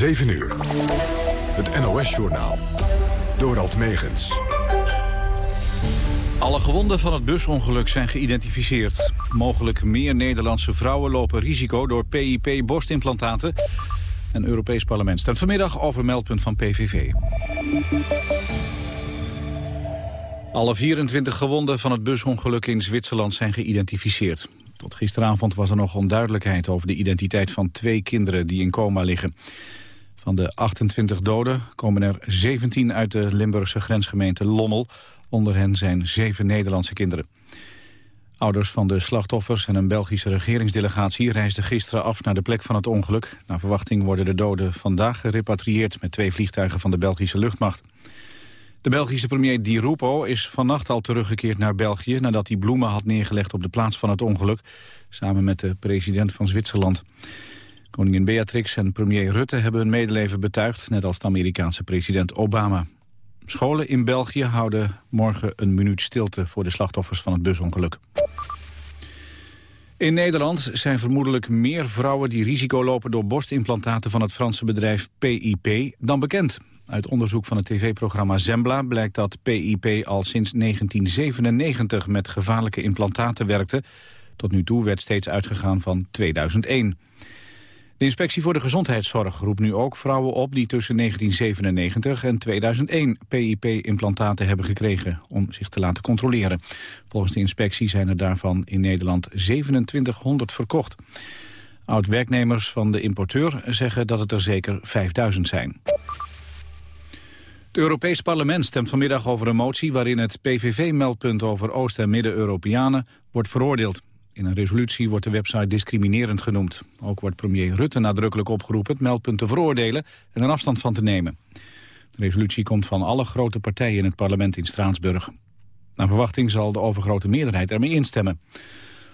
7 uur. Het NOS-journaal. Dorald Megens. Alle gewonden van het busongeluk zijn geïdentificeerd. Mogelijk meer Nederlandse vrouwen lopen risico door PIP-borstimplantaten. En Europees Parlement stemt vanmiddag over meldpunt van PVV. Alle 24 gewonden van het busongeluk in Zwitserland zijn geïdentificeerd. Tot gisteravond was er nog onduidelijkheid over de identiteit van twee kinderen die in coma liggen. Van de 28 doden komen er 17 uit de Limburgse grensgemeente Lommel. Onder hen zijn zeven Nederlandse kinderen. Ouders van de slachtoffers en een Belgische regeringsdelegatie reisden gisteren af naar de plek van het ongeluk. Naar verwachting worden de doden vandaag gerepatrieerd met twee vliegtuigen van de Belgische luchtmacht. De Belgische premier Di Rupo is vannacht al teruggekeerd naar België... nadat hij bloemen had neergelegd op de plaats van het ongeluk... samen met de president van Zwitserland. Koningin Beatrix en premier Rutte hebben hun medeleven betuigd... net als de Amerikaanse president Obama. Scholen in België houden morgen een minuut stilte... voor de slachtoffers van het busongeluk. In Nederland zijn vermoedelijk meer vrouwen die risico lopen... door borstimplantaten van het Franse bedrijf PIP dan bekend. Uit onderzoek van het tv-programma Zembla blijkt dat PIP al sinds 1997 met gevaarlijke implantaten werkte. Tot nu toe werd steeds uitgegaan van 2001. De Inspectie voor de Gezondheidszorg roept nu ook vrouwen op die tussen 1997 en 2001 PIP-implantaten hebben gekregen om zich te laten controleren. Volgens de inspectie zijn er daarvan in Nederland 2700 verkocht. Oud-werknemers van de importeur zeggen dat het er zeker 5000 zijn. Het Europees Parlement stemt vanmiddag over een motie... waarin het PVV-meldpunt over Oost- en Midden-Europeanen wordt veroordeeld. In een resolutie wordt de website discriminerend genoemd. Ook wordt premier Rutte nadrukkelijk opgeroepen het meldpunt te veroordelen... en een afstand van te nemen. De resolutie komt van alle grote partijen in het parlement in Straatsburg. Naar verwachting zal de overgrote meerderheid ermee instemmen.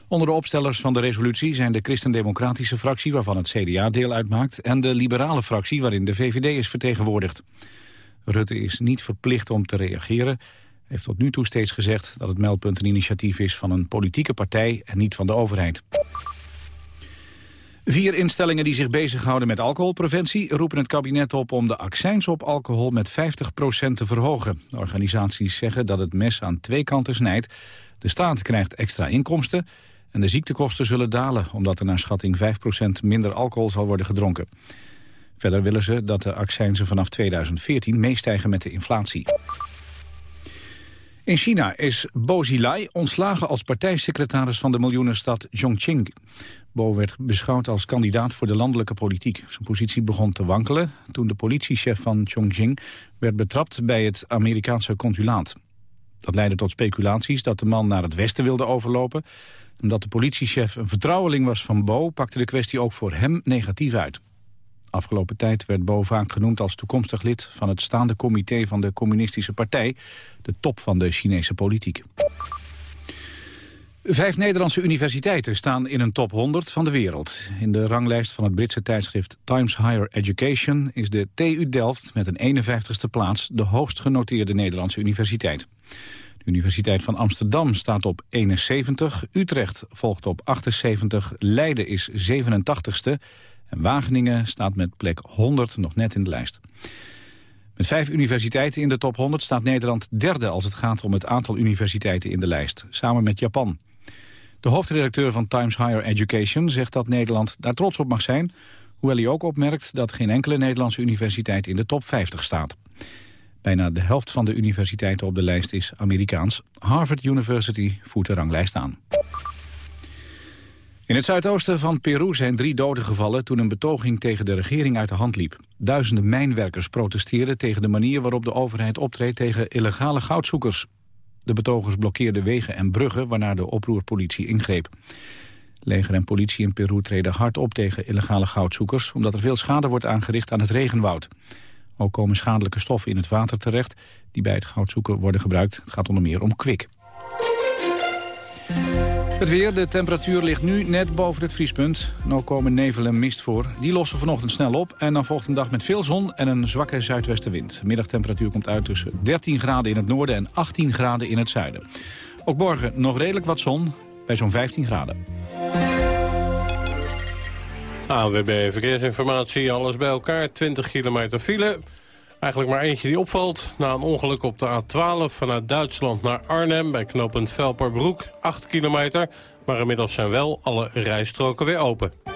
Onder de opstellers van de resolutie zijn de christendemocratische fractie... waarvan het CDA deel uitmaakt... en de liberale fractie waarin de VVD is vertegenwoordigd. Rutte is niet verplicht om te reageren. Heeft tot nu toe steeds gezegd dat het meldpunt een initiatief is van een politieke partij en niet van de overheid. Vier instellingen die zich bezighouden met alcoholpreventie roepen het kabinet op om de accijns op alcohol met 50% te verhogen. Organisaties zeggen dat het mes aan twee kanten snijdt. De staat krijgt extra inkomsten en de ziektekosten zullen dalen omdat er naar schatting 5% minder alcohol zal worden gedronken. Verder willen ze dat de accijnzen vanaf 2014 meestijgen met de inflatie. In China is Bo Xilai ontslagen als partijsecretaris van de miljoenenstad Chongqing. Bo werd beschouwd als kandidaat voor de landelijke politiek. Zijn positie begon te wankelen toen de politiechef van Chongqing werd betrapt bij het Amerikaanse consulaat. Dat leidde tot speculaties dat de man naar het westen wilde overlopen. Omdat de politiechef een vertrouweling was van Bo pakte de kwestie ook voor hem negatief uit. Afgelopen tijd werd Bo vaak genoemd als toekomstig lid van het staande comité van de Communistische Partij, de top van de Chinese politiek. Vijf Nederlandse universiteiten staan in een top 100 van de wereld. In de ranglijst van het Britse tijdschrift Times Higher Education is de TU Delft met een 51ste plaats de hoogst genoteerde Nederlandse universiteit. De Universiteit van Amsterdam staat op 71, Utrecht volgt op 78, Leiden is 87ste en Wageningen staat met plek 100 nog net in de lijst. Met vijf universiteiten in de top 100 staat Nederland derde als het gaat om het aantal universiteiten in de lijst, samen met Japan. De hoofdredacteur van Times Higher Education zegt dat Nederland daar trots op mag zijn, hoewel hij ook opmerkt dat geen enkele Nederlandse universiteit in de top 50 staat. Bijna de helft van de universiteiten op de lijst is Amerikaans. Harvard University voert de ranglijst aan. In het zuidoosten van Peru zijn drie doden gevallen toen een betoging tegen de regering uit de hand liep. Duizenden mijnwerkers protesteerden tegen de manier waarop de overheid optreedt tegen illegale goudzoekers. De betogers blokkeerden wegen en bruggen waarna de oproerpolitie ingreep. Leger en politie in Peru treden hard op tegen illegale goudzoekers... omdat er veel schade wordt aangericht aan het regenwoud. Ook komen schadelijke stoffen in het water terecht... die bij het goudzoeken worden gebruikt. Het gaat onder meer om kwik. Het weer, de temperatuur ligt nu net boven het vriespunt. Ook komen nevel en mist voor. Die lossen vanochtend snel op en dan volgt een dag met veel zon en een zwakke zuidwestenwind. Middagtemperatuur komt uit tussen 13 graden in het noorden en 18 graden in het zuiden. Ook morgen nog redelijk wat zon bij zo'n 15 graden. AWB Verkeersinformatie, alles bij elkaar, 20 kilometer file. Eigenlijk maar eentje die opvalt. Na een ongeluk op de A12 vanuit Duitsland naar Arnhem... bij knooppunt Velperbroek, 8 kilometer. Maar inmiddels zijn wel alle rijstroken weer open.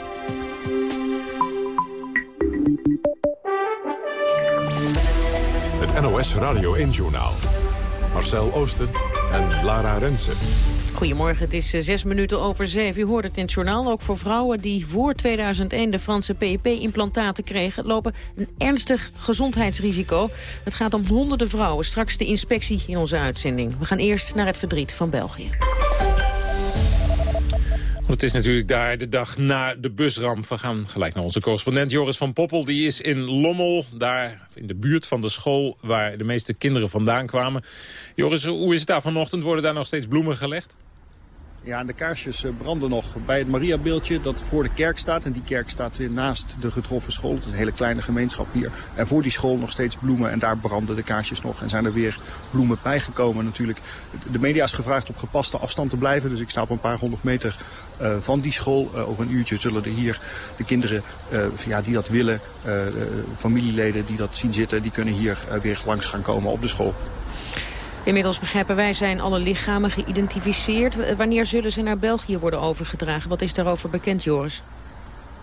NOS Radio 1-journaal. Marcel Oosten en Lara Rensen. Goedemorgen, het is eh, zes minuten over zeven. U hoort het in het journaal. Ook voor vrouwen die voor 2001 de Franse PEP-implantaten kregen... lopen een ernstig gezondheidsrisico. Het gaat om honderden vrouwen. Straks de inspectie in onze uitzending. We gaan eerst naar het verdriet van België. Het is natuurlijk daar de dag na de busramp. We gaan gelijk naar onze correspondent Joris van Poppel. Die is in Lommel, daar in de buurt van de school... waar de meeste kinderen vandaan kwamen. Joris, hoe is het daar vanochtend? Worden daar nog steeds bloemen gelegd? Ja, de kaarsjes eh, branden nog bij het Mariabeeldje dat voor de kerk staat. En die kerk staat weer naast de getroffen school. Het is een hele kleine gemeenschap hier. En voor die school nog steeds bloemen. En daar branden de kaarsjes nog. En zijn er weer bloemen bijgekomen natuurlijk. De media is gevraagd op gepaste afstand te blijven. Dus ik sta op een paar honderd meter uh, van die school. Uh, over een uurtje zullen er hier de kinderen ja, die dat willen, familieleden die dat zien zitten... die kunnen hier weer langs gaan komen op de school. Inmiddels begrijpen wij zijn alle lichamen geïdentificeerd. Wanneer zullen ze naar België worden overgedragen? Wat is daarover bekend, Joris?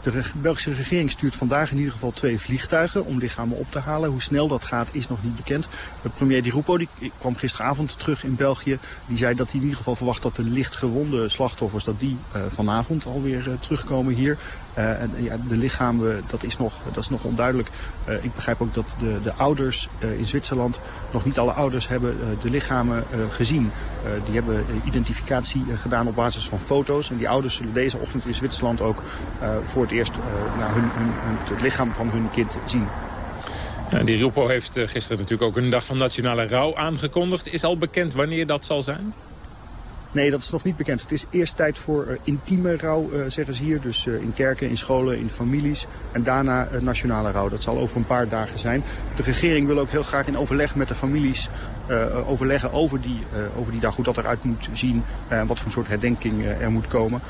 De Belgische regering stuurt vandaag in ieder geval twee vliegtuigen om lichamen op te halen. Hoe snel dat gaat is nog niet bekend. De premier Di Rupo die kwam gisteravond terug in België. Die zei dat hij in ieder geval verwacht dat de licht gewonde slachtoffers dat die, uh, vanavond alweer uh, terugkomen hier. En, ja, de lichamen, dat is nog, dat is nog onduidelijk. Uh, ik begrijp ook dat de, de ouders in Zwitserland, nog niet alle ouders hebben de lichamen gezien. die hebben identificatie gedaan op basis van foto's. En die ouders zullen deze ochtend in Zwitserland ook voor het eerst hun, hun, het lichaam van hun kind zien. Ja, die Rupo heeft gisteren natuurlijk ook een dag van nationale rouw aangekondigd. Is al bekend wanneer dat zal zijn? Nee, dat is nog niet bekend. Het is eerst tijd voor uh, intieme rouw, uh, zeggen ze hier. Dus uh, in kerken, in scholen, in families. En daarna nationale rouw. Dat zal over een paar dagen zijn. De regering wil ook heel graag in overleg met de families overleggen over die, over die dag. Hoe dat eruit moet zien en wat voor soort herdenking er moet komen.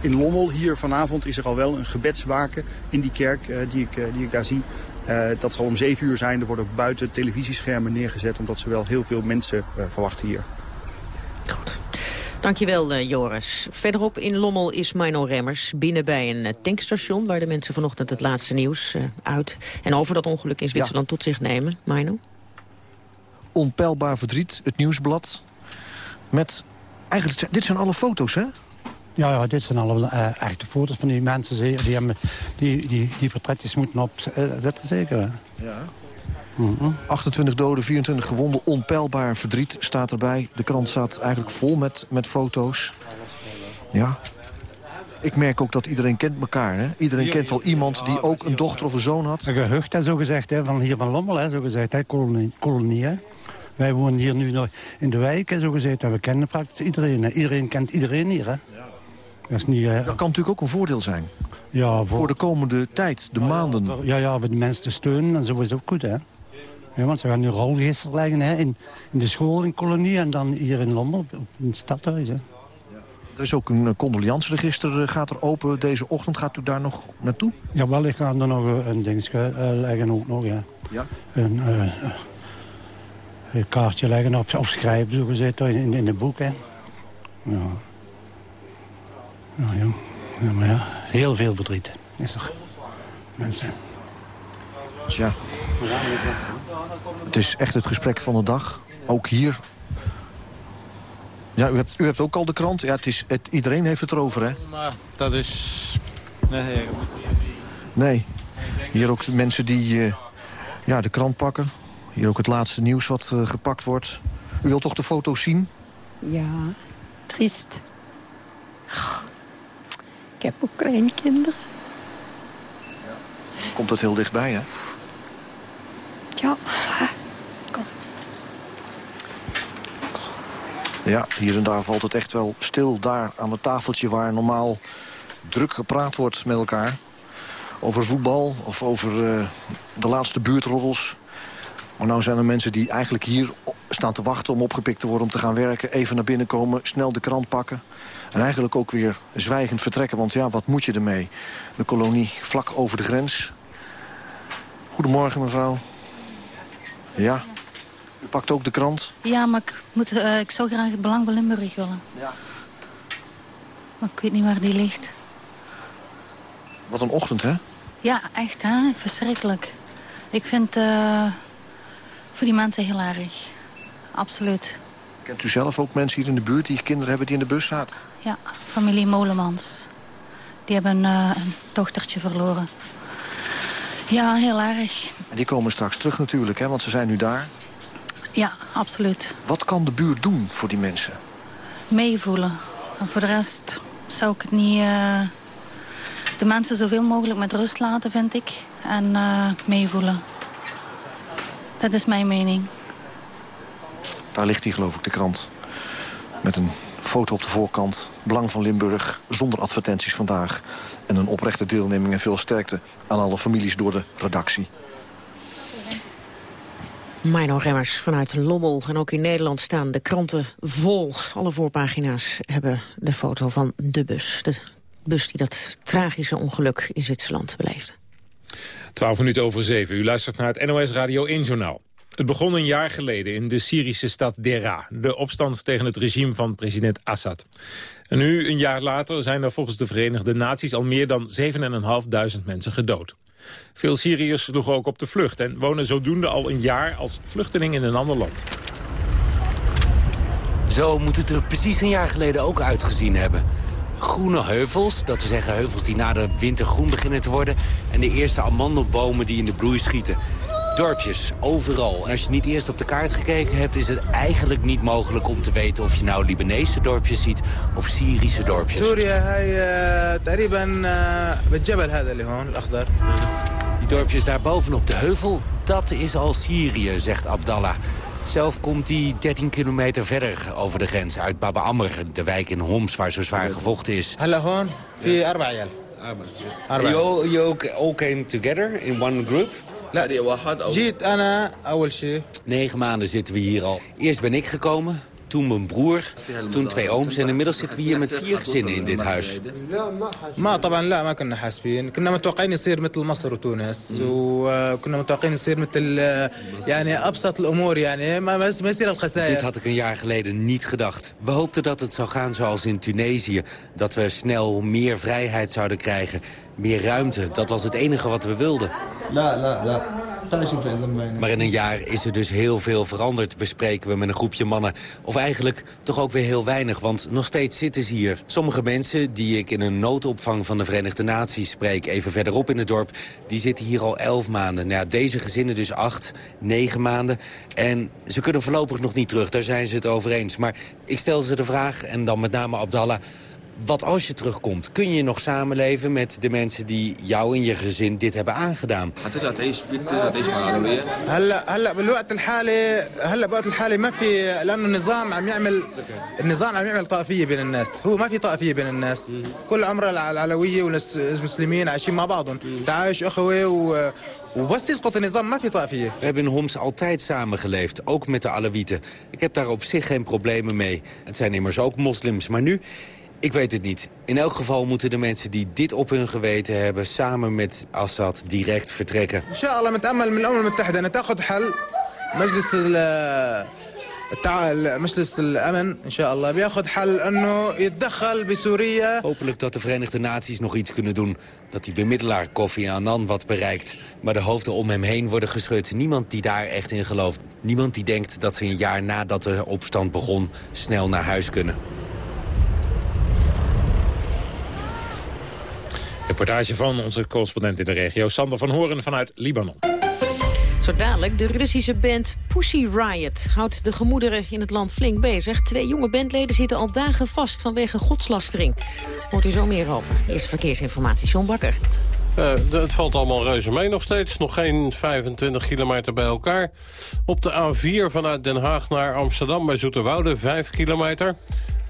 In Lommel hier vanavond is er al wel een gebedswaken in die kerk die, ik, die ik daar zie. dat zal om zeven uur zijn. Er worden ook buiten televisieschermen neergezet omdat ze wel heel veel mensen verwachten hier. Goed. Dankjewel, uh, Joris. Verderop in Lommel is Mino Remmers binnen bij een uh, tankstation... waar de mensen vanochtend het laatste nieuws uh, uit en over dat ongeluk in Zwitserland tot zich nemen. Mino? Onpeilbaar verdriet, het nieuwsblad. Met, eigenlijk, dit zijn alle foto's, hè? Ja, ja, dit zijn alle echte foto's van die mensen. Die, hebben, die, die, die portretjes moeten opzetten, zeker. Ja. 28 doden, 24 gewonden, onpeilbaar verdriet staat erbij. De krant staat eigenlijk vol met, met foto's. Ja. Ik merk ook dat iedereen kent elkaar. Hè? Iedereen kent wel iemand die ook een dochter of een zoon had. Een gehucht, hè, zo gezegd, hè, van hier van Lommel, hè, zo gezegd, hè, kolonie. kolonie hè. Wij wonen hier nu nog in de wijk, hè, zo gezegd. En we kennen praktisch iedereen. Hè. Iedereen kent iedereen hier. Hè. Dat, is niet, dat kan natuurlijk ook een voordeel zijn. Ja, voor, voor de komende tijd, de maanden. Ja, ja, ja, voor de mensen te steunen en zo is het ook goed, hè. Ja, want ze gaan nu rolgeester leggen hè, in, in de school in Kolonie en dan hier in Londen, op, in het stadhuis. Hè. Er is ook een condoliansregister, uh, gaat er open deze ochtend. Gaat u daar nog naartoe? Jawel, ik ga er nog een dingetje uh, leggen ook nog, ja. ja? Een, een kaartje leggen of, of schrijven, zo gezegd, in, in, de boek, hè. Ja. Nou ja. ja, maar ja, heel veel verdriet is er. Mensen. Tja. Het is echt het gesprek van de dag. Ook hier. Ja, u hebt, u hebt ook al de krant. Ja, het is, het, iedereen heeft het erover, hè? Maar dat is... Nee, Nee. Hier ook de mensen die eh, ja, de krant pakken. Hier ook het laatste nieuws wat eh, gepakt wordt. U wilt toch de foto's zien? Ja, triest. Ach, ik heb ook kleine kinderen. Komt dat heel dichtbij, hè? Ja. Ja, hier en daar valt het echt wel stil. Daar aan het tafeltje waar normaal druk gepraat wordt met elkaar. Over voetbal of over eh, de laatste buurtroddels. Maar nou zijn er mensen die eigenlijk hier staan te wachten om opgepikt te worden... om te gaan werken, even naar binnen komen, snel de krant pakken. En eigenlijk ook weer zwijgend vertrekken, want ja, wat moet je ermee? De kolonie vlak over de grens. Goedemorgen, mevrouw. Ja, u pakt ook de krant. Ja, maar ik, moet, eh, ik zou graag het Belang van Limburg willen. Ja. Maar ik weet niet waar die ligt. Wat een ochtend, hè? Ja, echt, hè? Verschrikkelijk. Ik vind eh, voor die mensen heel erg. Absoluut. Kent u zelf ook mensen hier in de buurt die kinderen hebben die in de bus zaten? Ja, familie Molemans. Die hebben eh, een dochtertje verloren. Ja, heel erg. En die komen straks terug natuurlijk, hè? Want ze zijn nu daar. Ja, absoluut. Wat kan de buurt doen voor die mensen? Meevoelen. En voor de rest zou ik het niet... eh, de mensen zoveel mogelijk met rust laten, vind ik. En eh, meevoelen. Dat is mijn mening. Daar ligt hij, geloof ik, de krant. Met een foto op de voorkant. Belang van Limburg, zonder advertenties vandaag. En een oprechte deelneming en veel sterkte aan alle families door de redactie. Mino Remmers vanuit Lommel. En ook in Nederland staan de kranten vol. Alle voorpagina's hebben de foto van de bus. De bus die dat tragische ongeluk in Zwitserland beleefde. 12 minuten over 7. U luistert naar het NOS Radio 1 Journaal. Het begon een jaar geleden in de Syrische stad Dera. De opstand tegen het regime van president Assad. En nu, een jaar later, zijn er volgens de Verenigde Naties... al meer dan 7.500 mensen gedood. Veel Syriërs sloegen ook op de vlucht... en wonen zodoende al een jaar als vluchteling in een ander land. Zo moet het er precies een jaar geleden ook uitgezien hebben. Groene heuvels, dat we zeggen heuvels die na de winter groen beginnen te worden... en de eerste amandelbomen die in de bloei schieten Dorpjes, overal. En als je niet eerst op de kaart gekeken hebt... is het eigenlijk niet mogelijk om te weten of je nou Libanese dorpjes ziet... of Syrische dorpjes. سوريا هاي آه، تقريبا آه، بالجبل هذا اللي هون الاخضر Die dorpjes daar bovenop de heuvel, dat is al Syrië, zegt Abdallah. Zelf komt hij 13 kilometer verder over de grens uit Baba Amr, de wijk in Homs waar zo zwaar gevochten is. هلا هون في اربع عيال أربعة. You, you all came together in one group? جيت انا اول شيء Negen maanden zitten we hier al. Eerst ben ik gekomen, toen mijn broer, toen twee ooms... en inmiddels zitten we hier met vier gezinnen in dit huis. ما طبعا لا ما كنا حاسبين كنا متوقعين يصير مثل مصر وتونس وكنا متوقعين يصير مثل آه، يعني ابسط الامور يعني ما ما ما يصير Dit الخسائر had ik een jaar geleden niet gedacht. We hoopten dat het zou gaan zoals in Tunesië. Dat we snel meer vrijheid zouden krijgen. meer ruimte. Dat was het enige wat we wilden. Maar in een jaar is er dus heel veel veranderd, bespreken we met een groepje mannen. Of eigenlijk toch ook weer heel weinig, want nog steeds zitten ze hier. Sommige mensen, die ik in een noodopvang van de Verenigde Naties spreek... even verderop in het dorp, die zitten hier al elf maanden. Nou, deze gezinnen dus acht, negen maanden. En ze kunnen voorlopig nog niet terug, daar zijn ze het over eens. Maar ik stel ze de vraag, en dan met name Abdallah... Wat als je terugkomt? Kun je nog samenleven met de mensen die jou en je gezin dit hebben aangedaan? هترجع تعيش فين ترجع تعيش مع العربية هلا هلا بالوقت الحالي هلا بالوقت الحالي ما في لانه النظام عم يعمل النظام عم يعمل طائفيه بين الناس هو ما في طائفيه بين الناس كل عمر الع- العلويه والمسلمين عايشين مع بعضهم تعايش اخوه و... وبس يسقط النظام ما في طائفيه We hebben in Homs altijd samengeleefd, ook met de Alawieten. Ik heb daar op zich geen problemen mee. Het zijn immers ook moslims, maar nu... ik weet het niet. In elk geval moeten de mensen die dit op hun geweten hebben... samen met Assad direct vertrekken. Met amal Hopelijk dat de Verenigde Naties nog iets kunnen doen. Dat die bemiddelaar Kofi Annan wat bereikt. Maar de hoofden om hem heen worden geschud. Niemand die daar echt in gelooft. Niemand die denkt dat ze een jaar nadat de opstand begon snel naar huis kunnen. Reportage van onze correspondent in de regio, Sander van Horen vanuit Libanon. Zo dadelijk, de Russische band Pussy Riot houdt de gemoederen in het land flink bezig. Twee jonge bandleden zitten al dagen vast vanwege godslastering. Hoort u zo meer over. Eerste verkeersinformatie, John Bakker. Eh, de- het valt allemaal reuze mee nog steeds. Nog geen 25 kilometer bij elkaar. Op de A4 vanuit Den Haag naar Amsterdam bij Zoeterwoude 5 kilometer.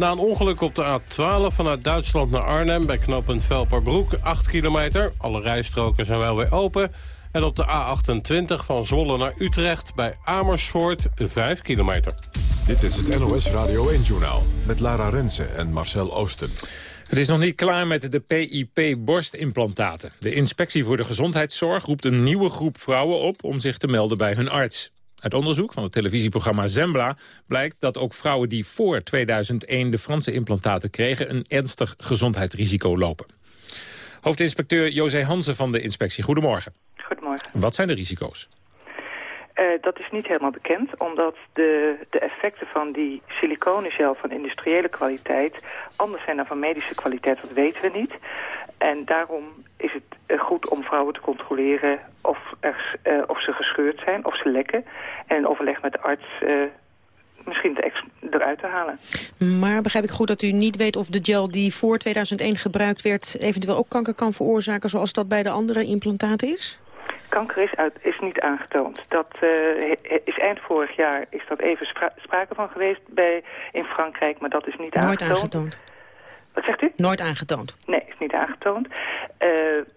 Na een ongeluk op de A12 vanuit Duitsland naar Arnhem... bij knooppunt Velperbroek 8 kilometer. Alle rijstroken zijn wel weer open. En op de A28 van Zwolle naar Utrecht bij Amersfoort 5 kilometer. Dit is het NOS Radio 1-journaal met Lara Rensen en Marcel Oosten. Het is nog niet klaar met de PIP-borstimplantaten. De Inspectie voor de Gezondheidszorg roept een nieuwe groep vrouwen op... om zich te melden bij hun arts. Uit onderzoek van het televisieprogramma Zembla blijkt dat ook vrouwen die voor 2001 de Franse implantaten kregen... een ernstig gezondheidsrisico lopen. Hoofdinspecteur José Hansen van de inspectie, goedemorgen. Goedemorgen. Wat zijn de risico's? Eh, dat is niet helemaal bekend, omdat de, de effecten van die siliconengel van industriële kwaliteit anders zijn dan van medische kwaliteit, dat weten we niet. En daarom is het eh, goed om vrouwen te controleren of, er, eh, of ze gescheurd zijn, of ze lekken. En in overleg met de arts eh, misschien de ex- eruit te halen. Maar begrijp ik goed dat u niet weet of de gel die voor 2001 gebruikt werd... eventueel ook kanker kan veroorzaken zoals dat bij de andere implantaten is? Kanker is, uit, is niet aangetoond. Dat is eind vorig jaar is dat even spra- sprake van geweest bij, in Frankrijk, maar dat is niet Nooit aangetoond. aangetoond. Wat zegt u? Nooit aangetoond. Nee, is niet aangetoond. Eh,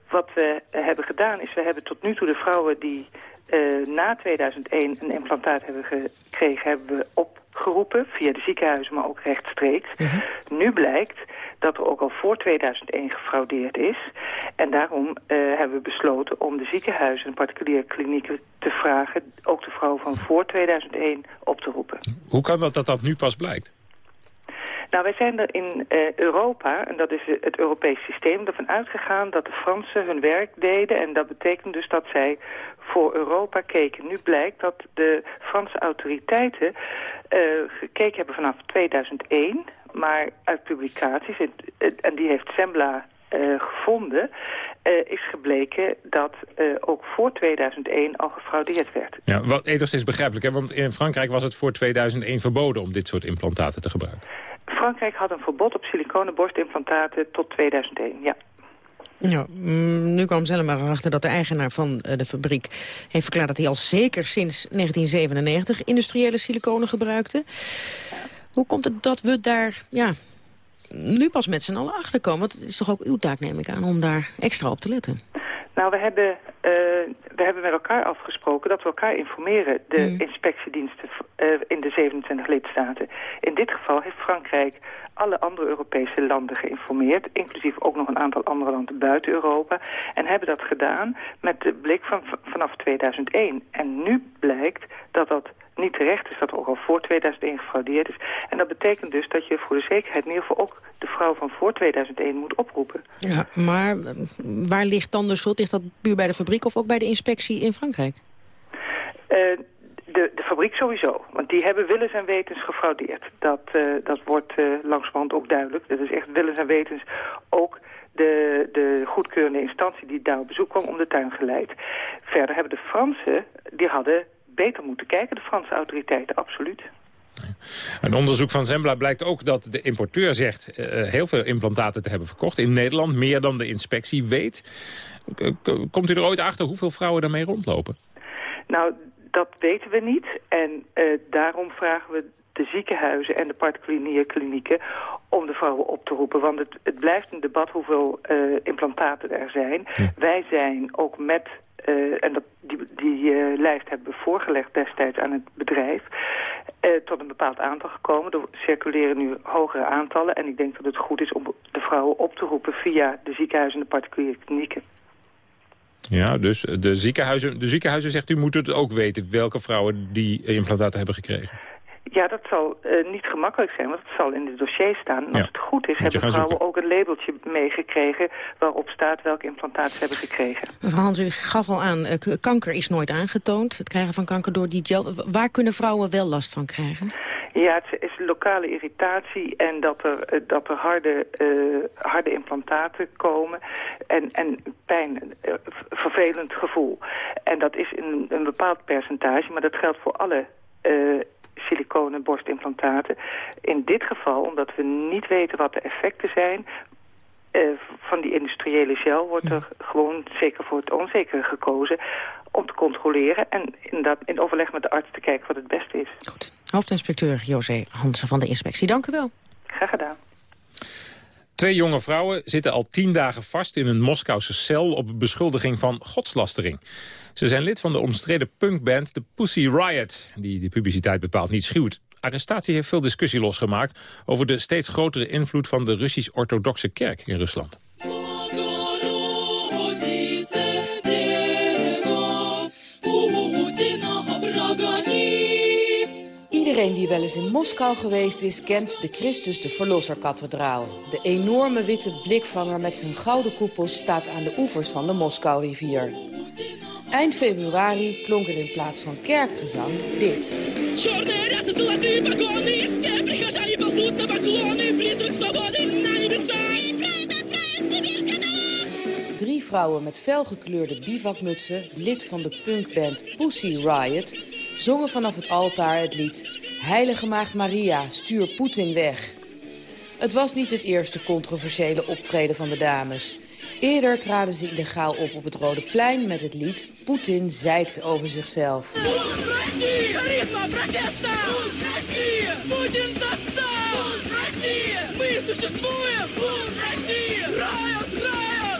wat we hebben gedaan is, we hebben tot nu toe de vrouwen die eh, na 2001 een implantaat hebben gekregen, hebben we opgeroepen via de ziekenhuizen, maar ook rechtstreeks. Nu blijkt dat er ook al voor 2001 gefraudeerd is. En daarom eh, hebben we besloten om de ziekenhuizen en particuliere klinieken te vragen, ook de vrouwen van voor 2001 op te roepen. Hoe kan dat dat dat nu pas blijkt? Nou, wij zijn er in eh, Europa, en dat is het Europees systeem, ervan uitgegaan dat de Fransen hun werk deden. En dat betekent dus dat zij voor Europa keken. Nu blijkt dat de Franse autoriteiten eh, gekeken hebben vanaf 2001, maar uit publicaties, en die heeft Sembla eh, gevonden, is gebleken dat ook voor 2001 al gefraudeerd werd. Ja, wat enigszins begrijpelijk, hè? want in Frankrijk was het voor 2001 verboden om dit soort implantaten te gebruiken. Frankrijk had een verbod op siliconen borstimplantaten tot 2001, ja. Ja, mm, nu kwam Zellema erachter dat de eigenaar van eh, de fabriek heeft verklaard dat hij al zeker sinds 1997 industriële siliconen gebruikte. Hoe komt het dat we daar ja, nu pas met z'n allen achter komen? Want het is toch ook uw taak, neem ik aan, om daar extra op te letten. Nou, we hebben, eh, we hebben met elkaar afgesproken dat we elkaar informeren, de inspectiediensten eh, in de 27 lidstaten. In dit geval heeft Frankrijk alle andere Europese landen geïnformeerd, inclusief ook nog een aantal andere landen buiten Europa, en hebben dat gedaan met de blik van vanaf 2001. En nu blijkt dat dat niet terecht is, dat er ook al voor 2001 gefraudeerd is. En dat betekent dus dat je voor de zekerheid in ieder geval ook de vrouw van voor 2001 moet oproepen. Ja, maar eh, waar ligt dan de schuld? Ligt dat puur bij de fabriek of ook bij de inspectie in Frankrijk? Eh, de, de fabriek sowieso, want die hebben willens en wetens gefraudeerd. Dat, eh, dat wordt langzamerhand ook duidelijk. Dat is echt willens en wetens ook de, de goedkeurende instantie die daar op bezoek kwam om de tuin geleid. Verder hebben de Fransen, die hadden beter moeten kijken, de Franse autoriteiten, absoluut. Een onderzoek van Zembla blijkt ook dat de importeur zegt... eh, heel veel implantaten te hebben verkocht. In Nederland meer dan de inspectie weet. Komt u er ooit achter hoeveel vrouwen daarmee rondlopen? Nou, dat weten we niet. En eh, daarom vragen we de ziekenhuizen en de particuliere klinieken om de vrouwen op te roepen. Want het, het blijft een debat hoeveel eh, implantaten er zijn. Wij zijn ook met, eh, en dat, die, die lijst hebben we voorgelegd destijds aan het bedrijf, tot een bepaald aantal gekomen. Er circuleren nu hogere aantallen en ik denk dat het goed is om de vrouwen op te roepen via de ziekenhuizen en de particuliere klinieken. Ja, dus de ziekenhuizen, de ziekenhuizen zegt u moet het ook weten... welke vrouwen die implantaten hebben gekregen. Ja, dat zal eh, niet gemakkelijk zijn, want het zal in het dossier staan. En als het goed is, hebben vrouwen zoeken. ook een labeltje meegekregen... waarop staat welke implantaat ze hebben gekregen. Mevrouw Hans, u gaf al aan, eh, kanker is nooit aangetoond. Het krijgen van kanker door die gel. Waar kunnen vrouwen wel last van krijgen? Ja, het is lokale irritatie en dat er, eh, dat er harde, eh, harde implantaten komen en, en pijn, v- vervelend gevoel. En dat is in een bepaald percentage, maar dat geldt voor alle eh siliconen borstimplantaten. In dit geval, omdat we niet weten wat de effecten zijn... eh, van die industriële gel wordt er gewoon zeker voor het onzekere gekozen om te controleren en inderdaad in overleg met de arts te kijken wat het beste is. Hoofdinspecteur José Hansen van de inspectie, dank u wel. Graag gedaan. Twee jonge vrouwen zitten al tien dagen vast in een Moskouse cel... op beschuldiging van godslastering. Ze zijn lid van de omstreden punkband The Pussy Riot... die de publiciteit bepaald niet schuwt. Arrestatie heeft veel discussie losgemaakt... over de steeds grotere invloed van de Russisch-orthodoxe kerk in Rusland. Iedereen die wel eens in Moskou geweest is, kent de Christus de Verlosserkathedraal. De enorme witte blikvanger met zijn gouden koepels staat aan de oevers van de Moskou-rivier. Eind februari klonk er in plaats van kerkgezang dit. Drie vrouwen met felgekleurde bivakmutsen, lid van de punkband Pussy Riot... zongen vanaf het altaar het lied Heilige Maagd Maria, stuur Poetin weg. Het was niet het eerste controversiële optreden van de dames. Eerder traden ze illegaal op op het Rode Plein met het lied... Poetin zeikt over zichzelf.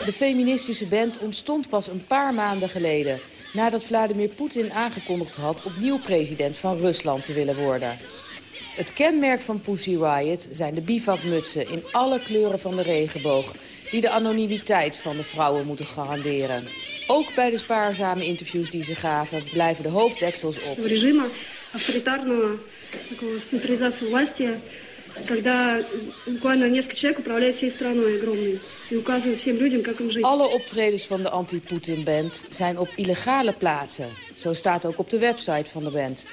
De feministische band ontstond pas een paar maanden geleden nadat Vladimir Poetin aangekondigd had opnieuw president van Rusland te willen worden. Het kenmerk van Pussy Riot zijn de bivakmutsen in alle kleuren van de regenboog... die de anonimiteit van de vrouwen moeten garanderen. Ook bij de spaarzame interviews die ze gaven blijven de hoofddeksels op. Het regime autoritaire centralisatie когда буквально несколько человек управляют всей страной огромной и указывают всем людям, как им жить. Alle optredens van de anti-Poetin-band zijn op illegale plaatsen. Zo staat ook op de website van de band.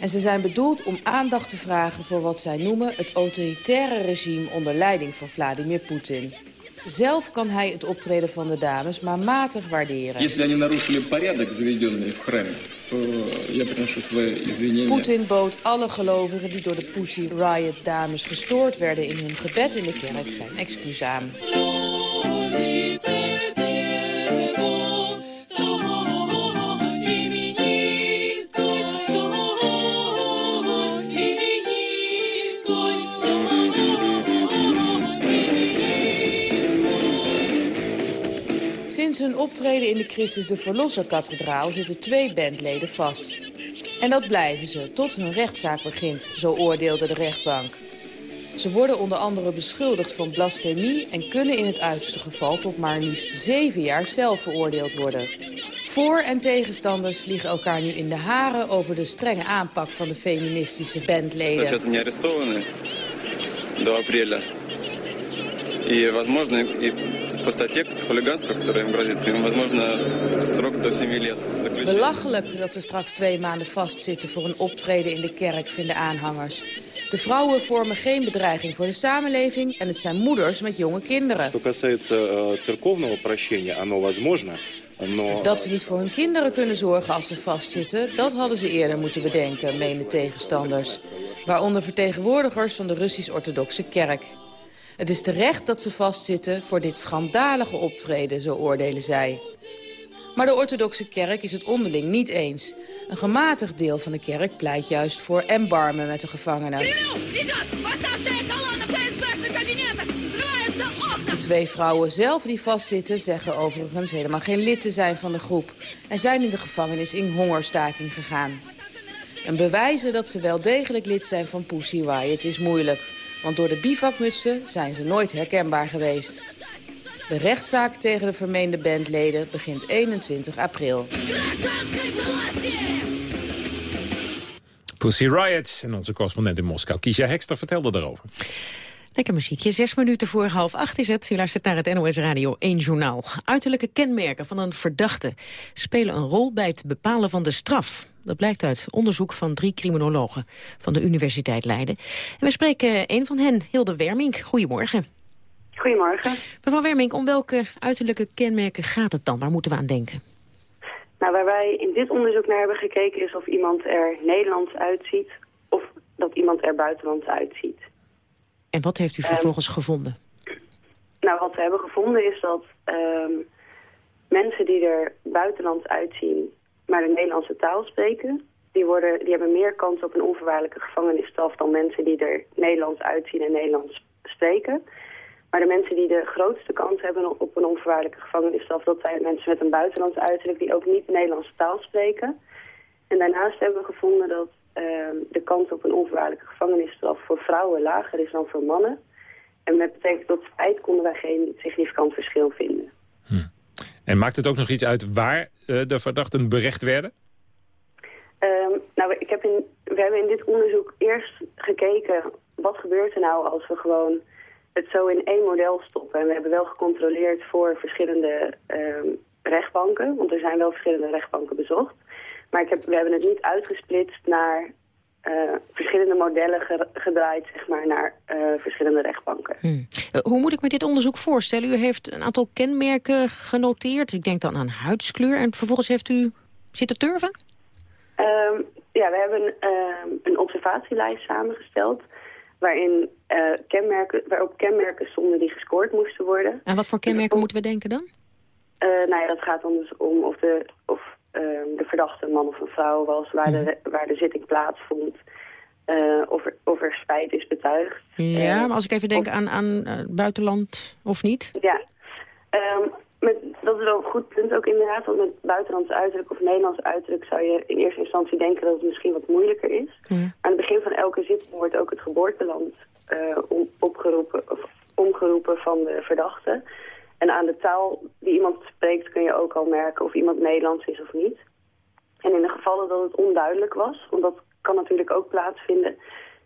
En ze zijn bedoeld om aandacht te vragen voor wat zij noemen... het autoritaire regime onder leiding van Vladimir Poetin. Zelf kan hij het optreden van de dames maar matig waarderen. Poetin bood alle gelovigen die door de Pussy Riot dames gestoord werden in hun gebed in de kerk zijn excuus aan. hun optreden in de Christus de Verlosser-kathedraal zitten twee bandleden vast. En dat blijven ze tot hun rechtszaak begint, zo oordeelde de rechtbank. Ze worden onder andere beschuldigd van blasfemie... en kunnen in het uiterste geval tot maar liefst zeven jaar zelf veroordeeld worden. Voor- en tegenstanders vliegen elkaar nu in de haren... over de strenge aanpak van de feministische bandleden. Сейчас они арестованы до апреля. И, возможно, и по статье хулиганства, которая им грозит, им, возможно, срок до 7 лет заключения. Belachelijk dat ze straks twee maanden vastzitten voor een optreden in de kerk, vinden aanhangers. De vrouwen vormen geen bedreiging voor de samenleving en het zijn moeders met jonge kinderen. Что касается э, церковного прощения, оно возможно, но... Dat ze niet voor hun kinderen kunnen zorgen als ze vastzitten, dat hadden ze eerder moeten bedenken, menen tegenstanders. Waaronder vertegenwoordigers van de Russisch-orthodoxe kerk. Het is terecht dat ze vastzitten voor dit schandalige optreden, zo oordelen zij. Maar de orthodoxe kerk is het onderling niet eens. Een gematigd deel van de kerk pleit juist voor embarmen met de gevangenen. De twee vrouwen zelf die vastzitten zeggen overigens helemaal geen lid te zijn van de groep. En zijn in de gevangenis in hongerstaking gegaan. En bewijzen dat ze wel degelijk lid zijn van Pussy Riot is moeilijk. Want door de bivakmutsen zijn ze nooit herkenbaar geweest. De rechtszaak tegen de vermeende bandleden begint 21 april. Pussy Riot en onze correspondent in Moskou, Kisha Hekster, vertelde daarover. Lekker muziekje. Zes minuten voor half acht is het. U luistert naar het NOS Radio 1 Journaal. Uiterlijke kenmerken van een verdachte spelen een rol bij het bepalen van de straf. Dat blijkt uit onderzoek van drie criminologen van de Universiteit Leiden. En we spreken een van hen, Hilde Wermink. Goedemorgen. Goedemorgen. Mevrouw Wermink, om welke uiterlijke kenmerken gaat het dan? Waar moeten we aan denken? Nou, waar wij in dit onderzoek naar hebben gekeken is of iemand er Nederlands uitziet of dat iemand er buitenlands uitziet. En wat heeft u Ehm, vervolgens gevonden? Nou, wat we hebben gevonden is dat ehm, mensen die er buitenlands uitzien, maar de Nederlandse taal spreken, die, worden, die hebben meer kans op een onvoorwaardelijke gevangenisstraf dan mensen die er Nederlands uitzien en Nederlands spreken. Maar de mensen die de grootste kans hebben op een onvoorwaardelijke gevangenisstraf, dat zijn mensen met een buitenlands uiterlijk die ook niet de Nederlandse taal spreken. En daarnaast hebben we gevonden dat ehm, de kans op een onvoorwaardelijke gevangenisstraf voor vrouwen lager is dan voor mannen. En dat betekent dat spijt konden wij geen significant verschil vinden. En maakt het ook nog iets uit waar eh, de verdachten berecht werden? Ehm, nou, ik heb in, we hebben in dit onderzoek eerst gekeken... wat gebeurt er nou als we gewoon het zo in één model stoppen. En we hebben wel gecontroleerd voor verschillende ehm, rechtbanken. Want er zijn wel verschillende rechtbanken bezocht. Maar ik heb, we hebben het niet uitgesplitst naar eh, verschillende modellen ge- gedraaid... zeg maar, naar eh, verschillende rechtbanken. Eh, hoe moet ik me dit onderzoek voorstellen? U heeft een aantal kenmerken genoteerd. Ik denk dan aan huidskleur. En vervolgens heeft u zitten turven? Ehm, ja, we hebben ehm, een observatielijst samengesteld... waarin kenmerken, waarop kenmerken stonden die gescoord moesten worden. En wat voor kenmerken moeten we denken dan? Nou ja, dat gaat dan dus om of de, of, de verdachte een man of een vrouw was... waar, de, waar de zitting plaatsvond... eh, of, er, of er spijt is betuigd. Ja, Eh, maar als ik even denk aan, aan eh, buitenland of niet. Ja, Ehm, met, dat is wel een goed punt ook inderdaad. Want met buitenlands uiterlijk of Nederlands uiterlijk zou je in eerste instantie denken dat het misschien wat moeilijker is. Aan het begin van elke zitting wordt ook het geboorteland om, opgeroepen, of omgeroepen van de verdachte. En aan de taal die iemand spreekt kun je ook al merken of iemand Nederlands is of niet. En in de gevallen dat het onduidelijk was, want dat kan natuurlijk ook plaatsvinden,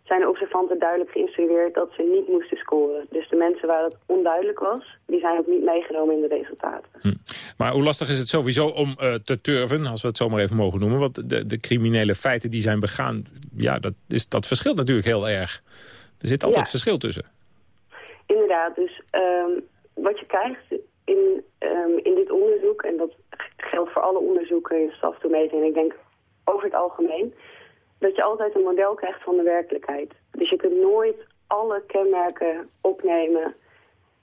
zijn de observanten duidelijk geïnstrueerd dat ze niet moesten scoren. Dus de mensen waar het onduidelijk was, die zijn ook niet meegenomen in de resultaten. Maar hoe lastig is het sowieso om eh, te turven, als we het zo maar even mogen noemen? Want de, de criminele feiten die zijn begaan, ja, dat, is, dat verschilt natuurlijk heel erg. Er zit altijd Ja. verschil tussen. Inderdaad, dus ehm, wat je krijgt in, ehm, in dit onderzoek, en dat geldt voor alle onderzoeken in straftoemeting, en ik denk over het algemeen, dat je altijd een model krijgt van de werkelijkheid. Dus je kunt nooit alle kenmerken opnemen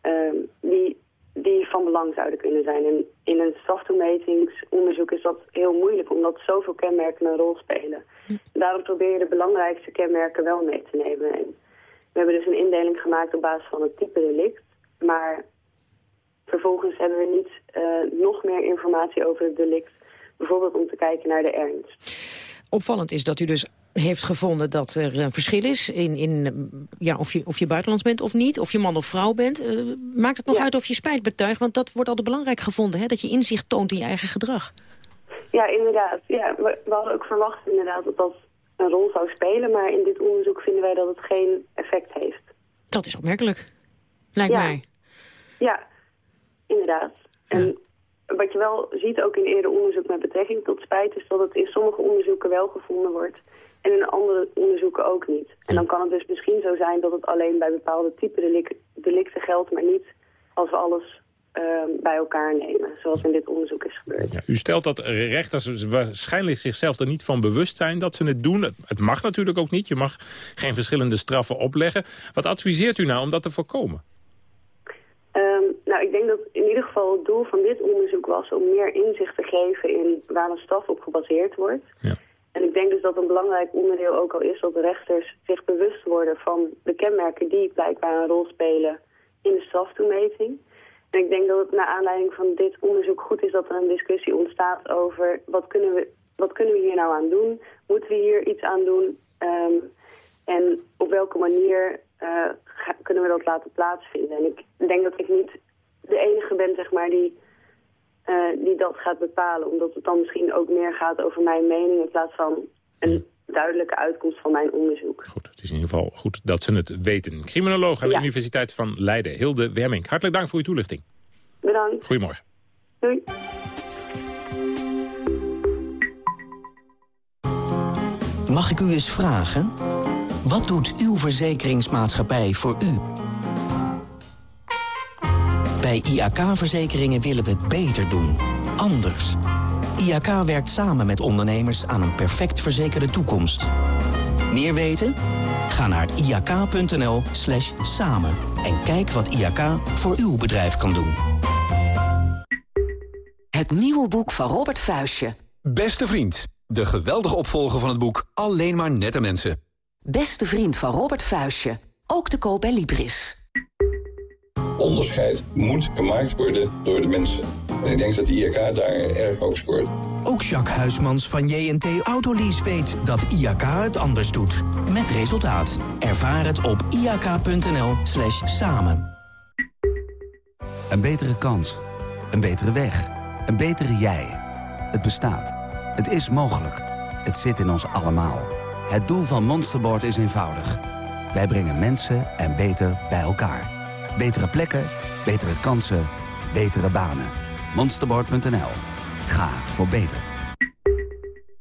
ehm, die, die van belang zouden kunnen zijn. En in een straftoemetingsonderzoek is dat heel moeilijk, omdat zoveel kenmerken een rol spelen. Daarom probeer je de belangrijkste kenmerken wel mee te nemen. En we hebben dus een indeling gemaakt op basis van het type delict. Maar vervolgens hebben we niet eh, nog meer informatie over het delict. Bijvoorbeeld om te kijken naar de ernst. Opvallend is dat u dus heeft gevonden dat er een verschil is in, in ja, of, je, of je buitenlands bent of niet, of je man of vrouw bent. Eh, maakt het nog uit of je spijt betuigt, want dat wordt altijd belangrijk gevonden, hè, dat je inzicht toont in je eigen gedrag. Ja, inderdaad. Ja, we, we hadden ook verwacht inderdaad dat dat een rol zou spelen. Maar in dit onderzoek vinden wij dat het geen effect heeft. Dat is opmerkelijk, lijkt Ja. mij. Ja, inderdaad. En wat je wel ziet ook in eerder onderzoek met betrekking tot spijt... is dat het in sommige onderzoeken wel gevonden wordt... en in andere onderzoeken ook niet. En dan kan het dus misschien zo zijn dat het alleen bij bepaalde type delik- delicten geldt... maar niet als we alles ehm, bij elkaar nemen, zoals in dit onderzoek is gebeurd. Ja, u stelt dat rechters waarschijnlijk zichzelf er niet van bewust zijn dat ze het doen. Het- mag natuurlijk ook niet. Je mag geen verschillende straffen opleggen. Wat adviseert u nou om dat te voorkomen? Ehm, nou, ik denk dat ieder geval het doel van dit onderzoek was om meer inzicht te geven in waar een straf op gebaseerd wordt. En ik denk dus dat een belangrijk onderdeel ook al is dat de rechters zich bewust worden van de kenmerken die blijkbaar een rol spelen in de straftoemeting. En ik denk dat het naar aanleiding van dit onderzoek goed is dat er een discussie ontstaat over wat kunnen we, wat kunnen we hier nou aan doen? Moeten we hier iets aan doen? Ehm, en op welke manier eh, kunnen we dat laten plaatsvinden? En ik denk dat ik niet de enige ben, zeg maar, die, eh, die dat gaat bepalen. Omdat het dan misschien ook meer gaat over mijn mening in plaats van een duidelijke uitkomst van mijn onderzoek. Goed, het is in ieder geval goed dat ze het weten. Criminoloog aan de Universiteit van Leiden, Hilde Wermink. Hartelijk dank voor uw toelichting. Bedankt. Goedemorgen. Doei. Mag ik u eens vragen? Wat doet uw verzekeringsmaatschappij voor u? Bij IAK-verzekeringen willen we het beter doen. Anders. IAK werkt samen met ondernemers aan een perfect verzekerde toekomst. Meer weten? Ga naar iak.nl slash samen en kijk wat IAK voor uw bedrijf kan doen. Het nieuwe boek van Robert Vuistje. Beste vriend, de geweldige opvolger van het boek Alleen maar nette mensen. Beste vriend van Robert Vuistje. Ook te koop bij Libris. Onderscheid moet gemaakt worden door de mensen. En ik denk dat de IAK daar erg hoog scoort. Ook Jacques Huismans van JNT Autolease weet dat IAK het anders doet. Met resultaat. Ervaar het op iak.nl slash samen. Een betere kans. Een betere weg. Een betere jij. Het bestaat. Het is mogelijk. Het zit in ons allemaal. Het doel van Monsterboard is eenvoudig. Wij brengen mensen en beter bij elkaar. Betere plekken, betere kansen, betere banen. Monsterboard.nl. Ga voor beter.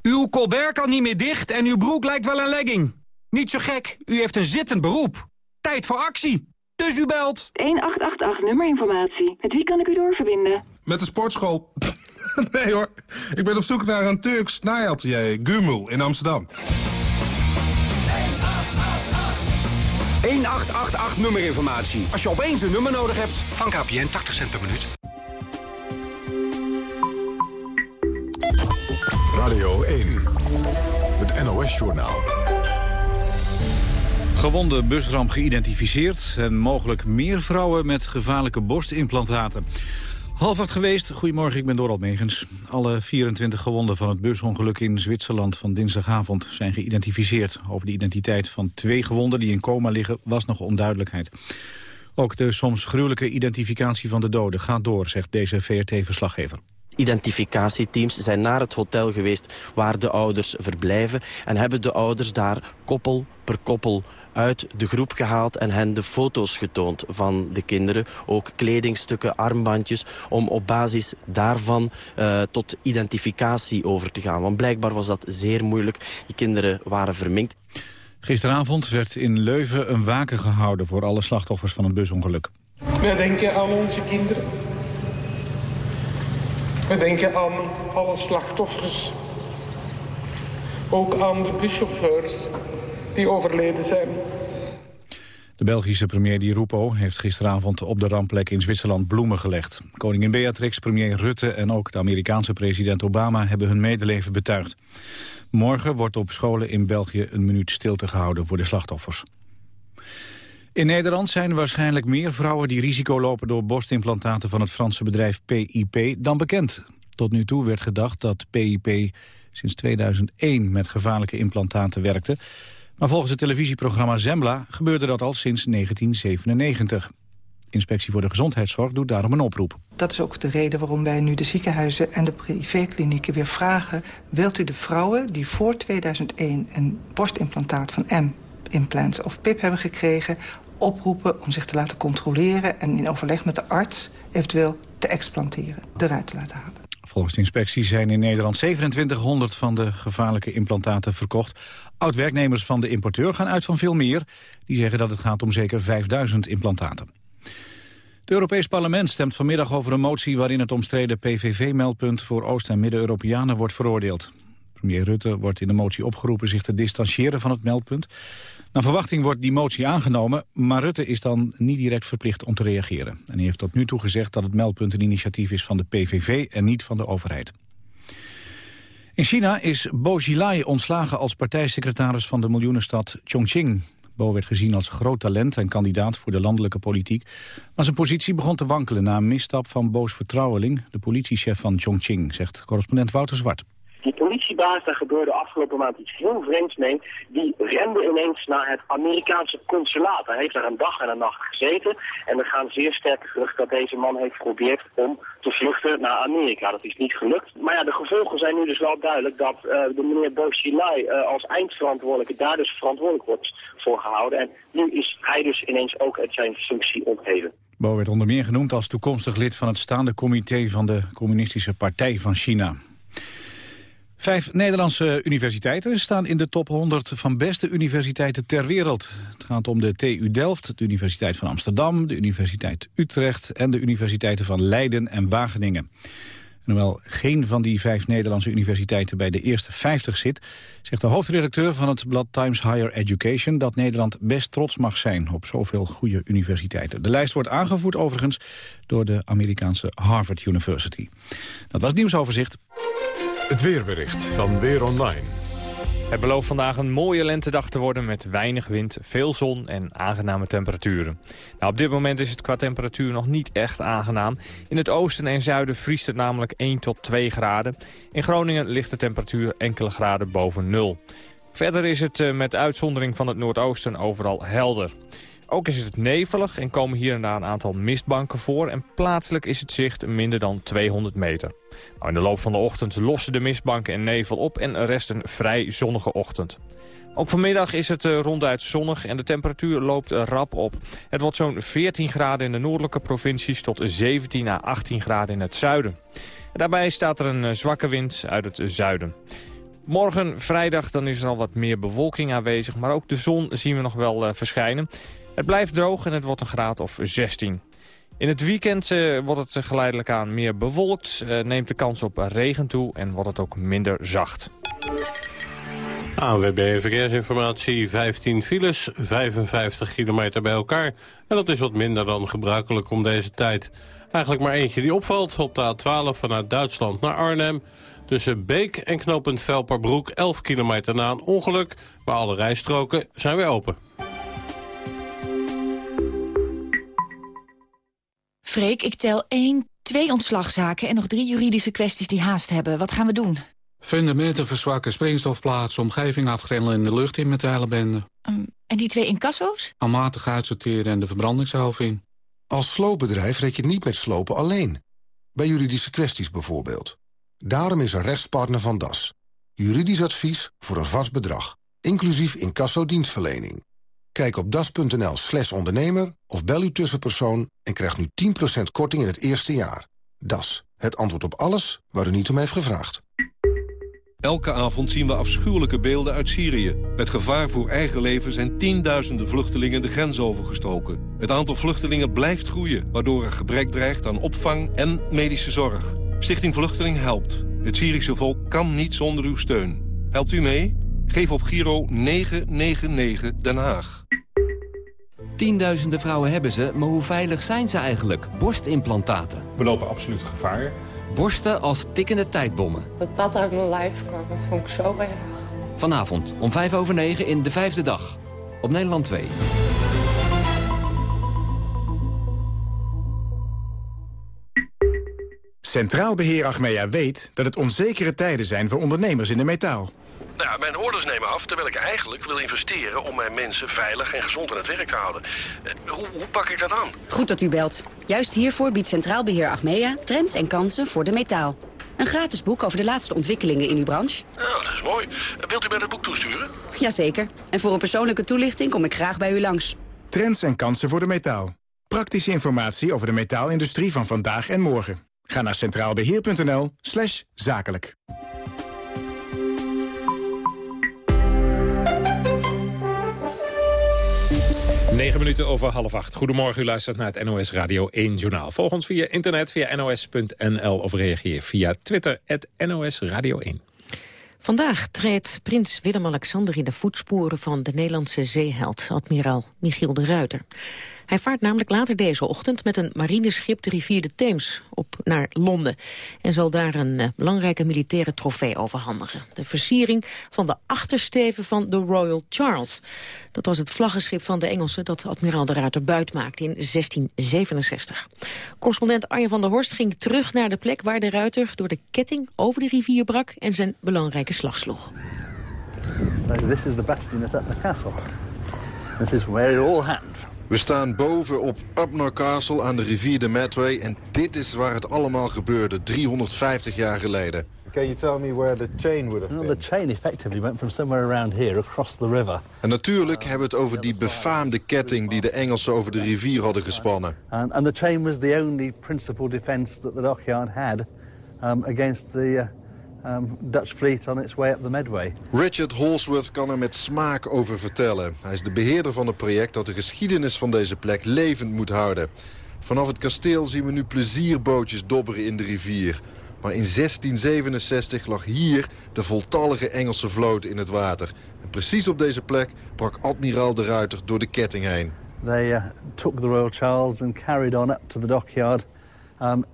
Uw colbert kan niet meer dicht en uw broek lijkt wel een legging. Niet zo gek, u heeft een zittend beroep. Tijd voor actie. Dus u belt. 1888 nummerinformatie. Met wie kan ik u doorverbinden? Met de sportschool. nee hoor, ik ben op zoek naar een Turks naaiatelier, Gumul, in Amsterdam. 1888 nummerinformatie. Als je opeens een nummer nodig hebt. Van KPN 80 cent per minuut. Radio 1. Het NOS-journaal. Gewonde busramp geïdentificeerd en mogelijk meer vrouwen met gevaarlijke borstimplantaten. Half geweest. Goedemorgen, ik ben Dorald Megens. Alle 24 gewonden van het busongeluk in Zwitserland van dinsdagavond zijn geïdentificeerd. Over de identiteit van twee gewonden die in coma liggen was nog onduidelijkheid. Ook de soms gruwelijke identificatie van de doden gaat door, zegt deze VRT-verslaggever. Identificatieteams zijn naar het hotel geweest waar de ouders verblijven... en hebben de ouders daar koppel per koppel uit de groep gehaald en hen de foto's getoond van de kinderen. Ook kledingstukken, armbandjes, om op basis daarvan uh, tot identificatie over te gaan. Want blijkbaar was dat zeer moeilijk. Die kinderen waren verminkt. Gisteravond werd in Leuven een waken gehouden voor alle slachtoffers van een busongeluk. We denken aan onze kinderen. We denken aan alle slachtoffers. Ook aan de buschauffeurs die overleden zijn. De Belgische premier Di Rupo heeft gisteravond op de rampplek in Zwitserland bloemen gelegd. Koningin Beatrix, premier Rutte en ook de Amerikaanse president Obama hebben hun medeleven betuigd. Morgen wordt op scholen in België een minuut stilte gehouden voor de slachtoffers. In Nederland zijn waarschijnlijk meer vrouwen die risico lopen door borstimplantaten van het Franse bedrijf PIP dan bekend. Tot nu toe werd gedacht dat PIP sinds 2001 met gevaarlijke implantaten werkte. Maar volgens het televisieprogramma Zembla gebeurde dat al sinds 1997. Inspectie voor de Gezondheidszorg doet daarom een oproep. Dat is ook de reden waarom wij nu de ziekenhuizen en de privéklinieken weer vragen... wilt u de vrouwen die voor 2001 een borstimplantaat van M-implants of PIP hebben gekregen... oproepen om zich te laten controleren en in overleg met de arts eventueel te explanteren, eruit te laten halen. Volgens de inspectie zijn in Nederland 2700 van de gevaarlijke implantaten verkocht. Oud-werknemers van de importeur gaan uit van veel meer. Die zeggen dat het gaat om zeker 5000 implantaten. Het Europees Parlement stemt vanmiddag over een motie... waarin het omstreden PVV-meldpunt voor Oost- en Midden-Europeanen wordt veroordeeld. Premier Rutte wordt in de motie opgeroepen zich te distancieren van het meldpunt. Naar verwachting wordt die motie aangenomen, maar Rutte is dan niet direct verplicht om te reageren. En hij heeft tot nu toe gezegd dat het meldpunt een initiatief is van de PVV en niet van de overheid. In China is Bo Xilai ontslagen als partijsecretaris van de miljoenenstad Chongqing. Bo werd gezien als groot talent en kandidaat voor de landelijke politiek. Maar zijn positie begon te wankelen na een misstap van Bo's vertrouweling... de politiechef van Chongqing, zegt correspondent Wouter Zwart. Die politie politiebaas, daar gebeurde afgelopen maand iets heel vreemds mee. Die rende ineens naar het Amerikaanse consulaat. Hij heeft daar een dag en een nacht gezeten. En er gaan zeer sterke geruchten dat deze man heeft geprobeerd om te vluchten naar Amerika. Dat is niet gelukt. Maar ja, de gevolgen zijn nu dus wel duidelijk dat uh, de meneer Bosilai uh, als eindverantwoordelijke daar dus verantwoordelijk wordt voor gehouden. En nu is hij dus ineens ook uit zijn functie ontheven. Bo werd onder meer genoemd als toekomstig lid van het staande comité van de Communistische Partij van China. Vijf Nederlandse universiteiten staan in de top 100 van beste universiteiten ter wereld. Het gaat om de TU Delft, de Universiteit van Amsterdam, de Universiteit Utrecht en de universiteiten van Leiden en Wageningen. En hoewel geen van die vijf Nederlandse universiteiten bij de eerste 50 zit... zegt de hoofdredacteur van het blad Times Higher Education... dat Nederland best trots mag zijn op zoveel goede universiteiten. De lijst wordt aangevoerd overigens door de Amerikaanse Harvard University. Dat was het nieuwsoverzicht. Het weerbericht van Weer Online. Het belooft vandaag een mooie lentedag te worden met weinig wind, veel zon en aangename temperaturen. Nou, op dit moment is het qua temperatuur nog niet echt aangenaam. In het oosten en zuiden vriest het namelijk 1 tot 2 graden. In Groningen ligt de temperatuur enkele graden boven nul. Verder is het eh, met uitzondering van het noordoosten overal helder. Ook is het nevelig en komen hier en daar een aantal mistbanken voor... en plaatselijk is het zicht minder dan 200 meter. Nou, in de loop van de ochtend lossen de mistbanken en nevel op... en rest een vrij zonnige ochtend. Ook vanmiddag is het uh, ronduit zonnig en de temperatuur loopt rap op. Het wordt zo'n 14 graden in de noordelijke provincies... tot 17 à 18 graden in het zuiden. daarbij staat er een eh, zwakke wind uit het zuiden. Morgen, vrijdag, dan is er al wat meer bewolking aanwezig... maar ook de zon zien we nog wel verschijnen. Het blijft droog en het wordt een graad of 16. In het weekend uh, wordt het geleidelijk aan meer bewolkt, uh, neemt de kans op regen toe en wordt het ook minder zacht. ANWB Verkeersinformatie, 15 files, 55 kilometer bij elkaar. En dat is wat minder dan gebruikelijk om deze tijd. Eigenlijk maar eentje die opvalt op de A12 vanuit Duitsland naar Arnhem. Tussen Beek en knooppunt Velperbroek 11 kilometer na een ongeluk. Maar alle rijstroken zijn weer open. Freek, ik tel 1, 2 ontslagzaken en nog drie juridische kwesties die haast hebben. Wat gaan we doen? Fundamenten verzwakken, springstofplaats, omgeving afgrendelen in de lucht in met de hele bende. Um, en die twee incasso's? Almatig uitsorteren en de verbrandingshalve in. Als sloopbedrijf red je niet met slopen alleen. Bij juridische kwesties bijvoorbeeld. Daarom is er rechtspartner van DAS. Juridisch advies voor een vast bedrag. Inclusief incasso-dienstverlening. Kijk op das.nl slash ondernemer of bel uw tussenpersoon... en krijg nu 10% korting in het eerste jaar. Das, het antwoord op alles waar u niet om heeft gevraagd. Elke avond zien we afschuwelijke beelden uit Syrië. Met gevaar voor eigen leven zijn tienduizenden vluchtelingen de grens overgestoken. Het aantal vluchtelingen blijft groeien... waardoor er gebrek dreigt aan opvang en medische zorg. Stichting Vluchteling helpt. Het Syrische volk kan niet zonder uw steun. Helpt u mee? Geef op Giro 999 Den Haag. Tienduizenden vrouwen hebben ze, maar hoe veilig zijn ze eigenlijk? Borstimplantaten. We lopen absoluut gevaar. Borsten als tikkende tijdbommen. Dat dat uit mijn lijf kwam, dat vond ik zo erg. Vanavond om 5 over 9 in De Vijfde Dag. Op Nederland 2. Centraal Beheer Achmea weet dat het onzekere tijden zijn voor ondernemers in de metaal. Nou, mijn orders nemen af terwijl ik eigenlijk wil investeren... om mijn mensen veilig en gezond aan het werk te houden. Eh, hoe, hoe pak ik dat aan? Goed dat u belt. Juist hiervoor biedt Centraal Beheer Achmea trends en kansen voor de metaal. Een gratis boek over de laatste ontwikkelingen in uw branche. Nou, dat is mooi. Wilt u mij dat boek toesturen? Jazeker. En voor een persoonlijke toelichting kom ik graag bij u langs. Trends en kansen voor de metaal. Praktische informatie over de metaalindustrie van vandaag en morgen. Ga naar centraalbeheer.nl slash zakelijk. Negen minuten over half acht. Goedemorgen, u luistert naar het NOS Radio 1 Journaal. Volg ons via internet, via nos.nl of reageer via Twitter, het NOS Radio 1. Vandaag treedt prins Willem-Alexander in de voetsporen van de Nederlandse zeeheld, admiraal Michiel de Ruiter. Hij vaart namelijk later deze ochtend met een marineschip de rivier de Theems op naar Londen. En zal daar een eh, belangrijke militaire trofee overhandigen. De versiering van de achtersteven van de Royal Charles. Dat was het vlaggenschip van de Engelsen dat admiraal de Ruiter buit maakte in 1667. Correspondent Arjen van der Horst ging terug naar de plek waar de Ruiter door de ketting over de rivier brak en zijn belangrijke slag sloeg. This is the bastion at the castle. This is where it all happened. We staan boven op Upnor Castle aan de rivier de Medway... en dit is waar het allemaal gebeurde, 350 jaar geleden. Can you tell me where the chain would have been? The chain effectively went from somewhere around here across the river. En natuurlijk hebben we het over die befaamde ketting die de Engelsen over de rivier hadden gespannen. And, and the chain was the only principal defense that the dockyard had um, against the uh, um, Dutch fleet on its way up the Medway. Richard Holsworth kan er met smaak over vertellen. Hij is de beheerder van het project dat de geschiedenis van deze plek levend moet houden. Vanaf het kasteel zien we nu plezierbootjes dobberen in de rivier. Maar in 1667 lag hier de voltallige Engelse vloot in het water. En precies op deze plek brak admiraal de Ruiter door de ketting heen. They uh, took the Royal Charles and carried on up to the dockyard. Um,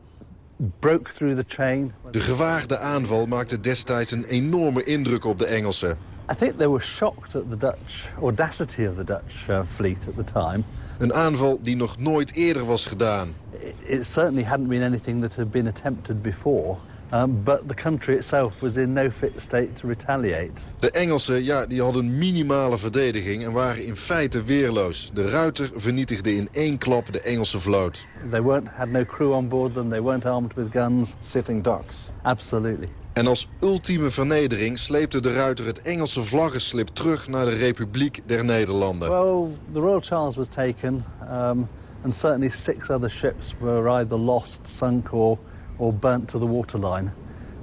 broke through the chain. De gewaagde aanval maakte destijds een enorme indruk op de Engelsen. I think they were shocked at the Dutch audacity of the Dutch uh, fleet at the time. Een aanval die nog nooit eerder was gedaan. It certainly hadn't been anything that had been attempted before. Um, but the country itself was in no fit state to retaliate. De Engelsen ja, die hadden minimale verdediging en waren in feite weerloos. De Ruiter vernietigde in één klap de Engelse vloot. They weren't, had no crew on board them, they weren't armed with guns. Sitting ducks. Absolutely. En als ultieme vernedering sleepte de Ruiter het Engelse vlaggenslip terug naar de Republiek der Nederlanden. Well, the Royal Charles was taken, um, and certainly six other ships were either lost, sunk or, or burnt to the waterline.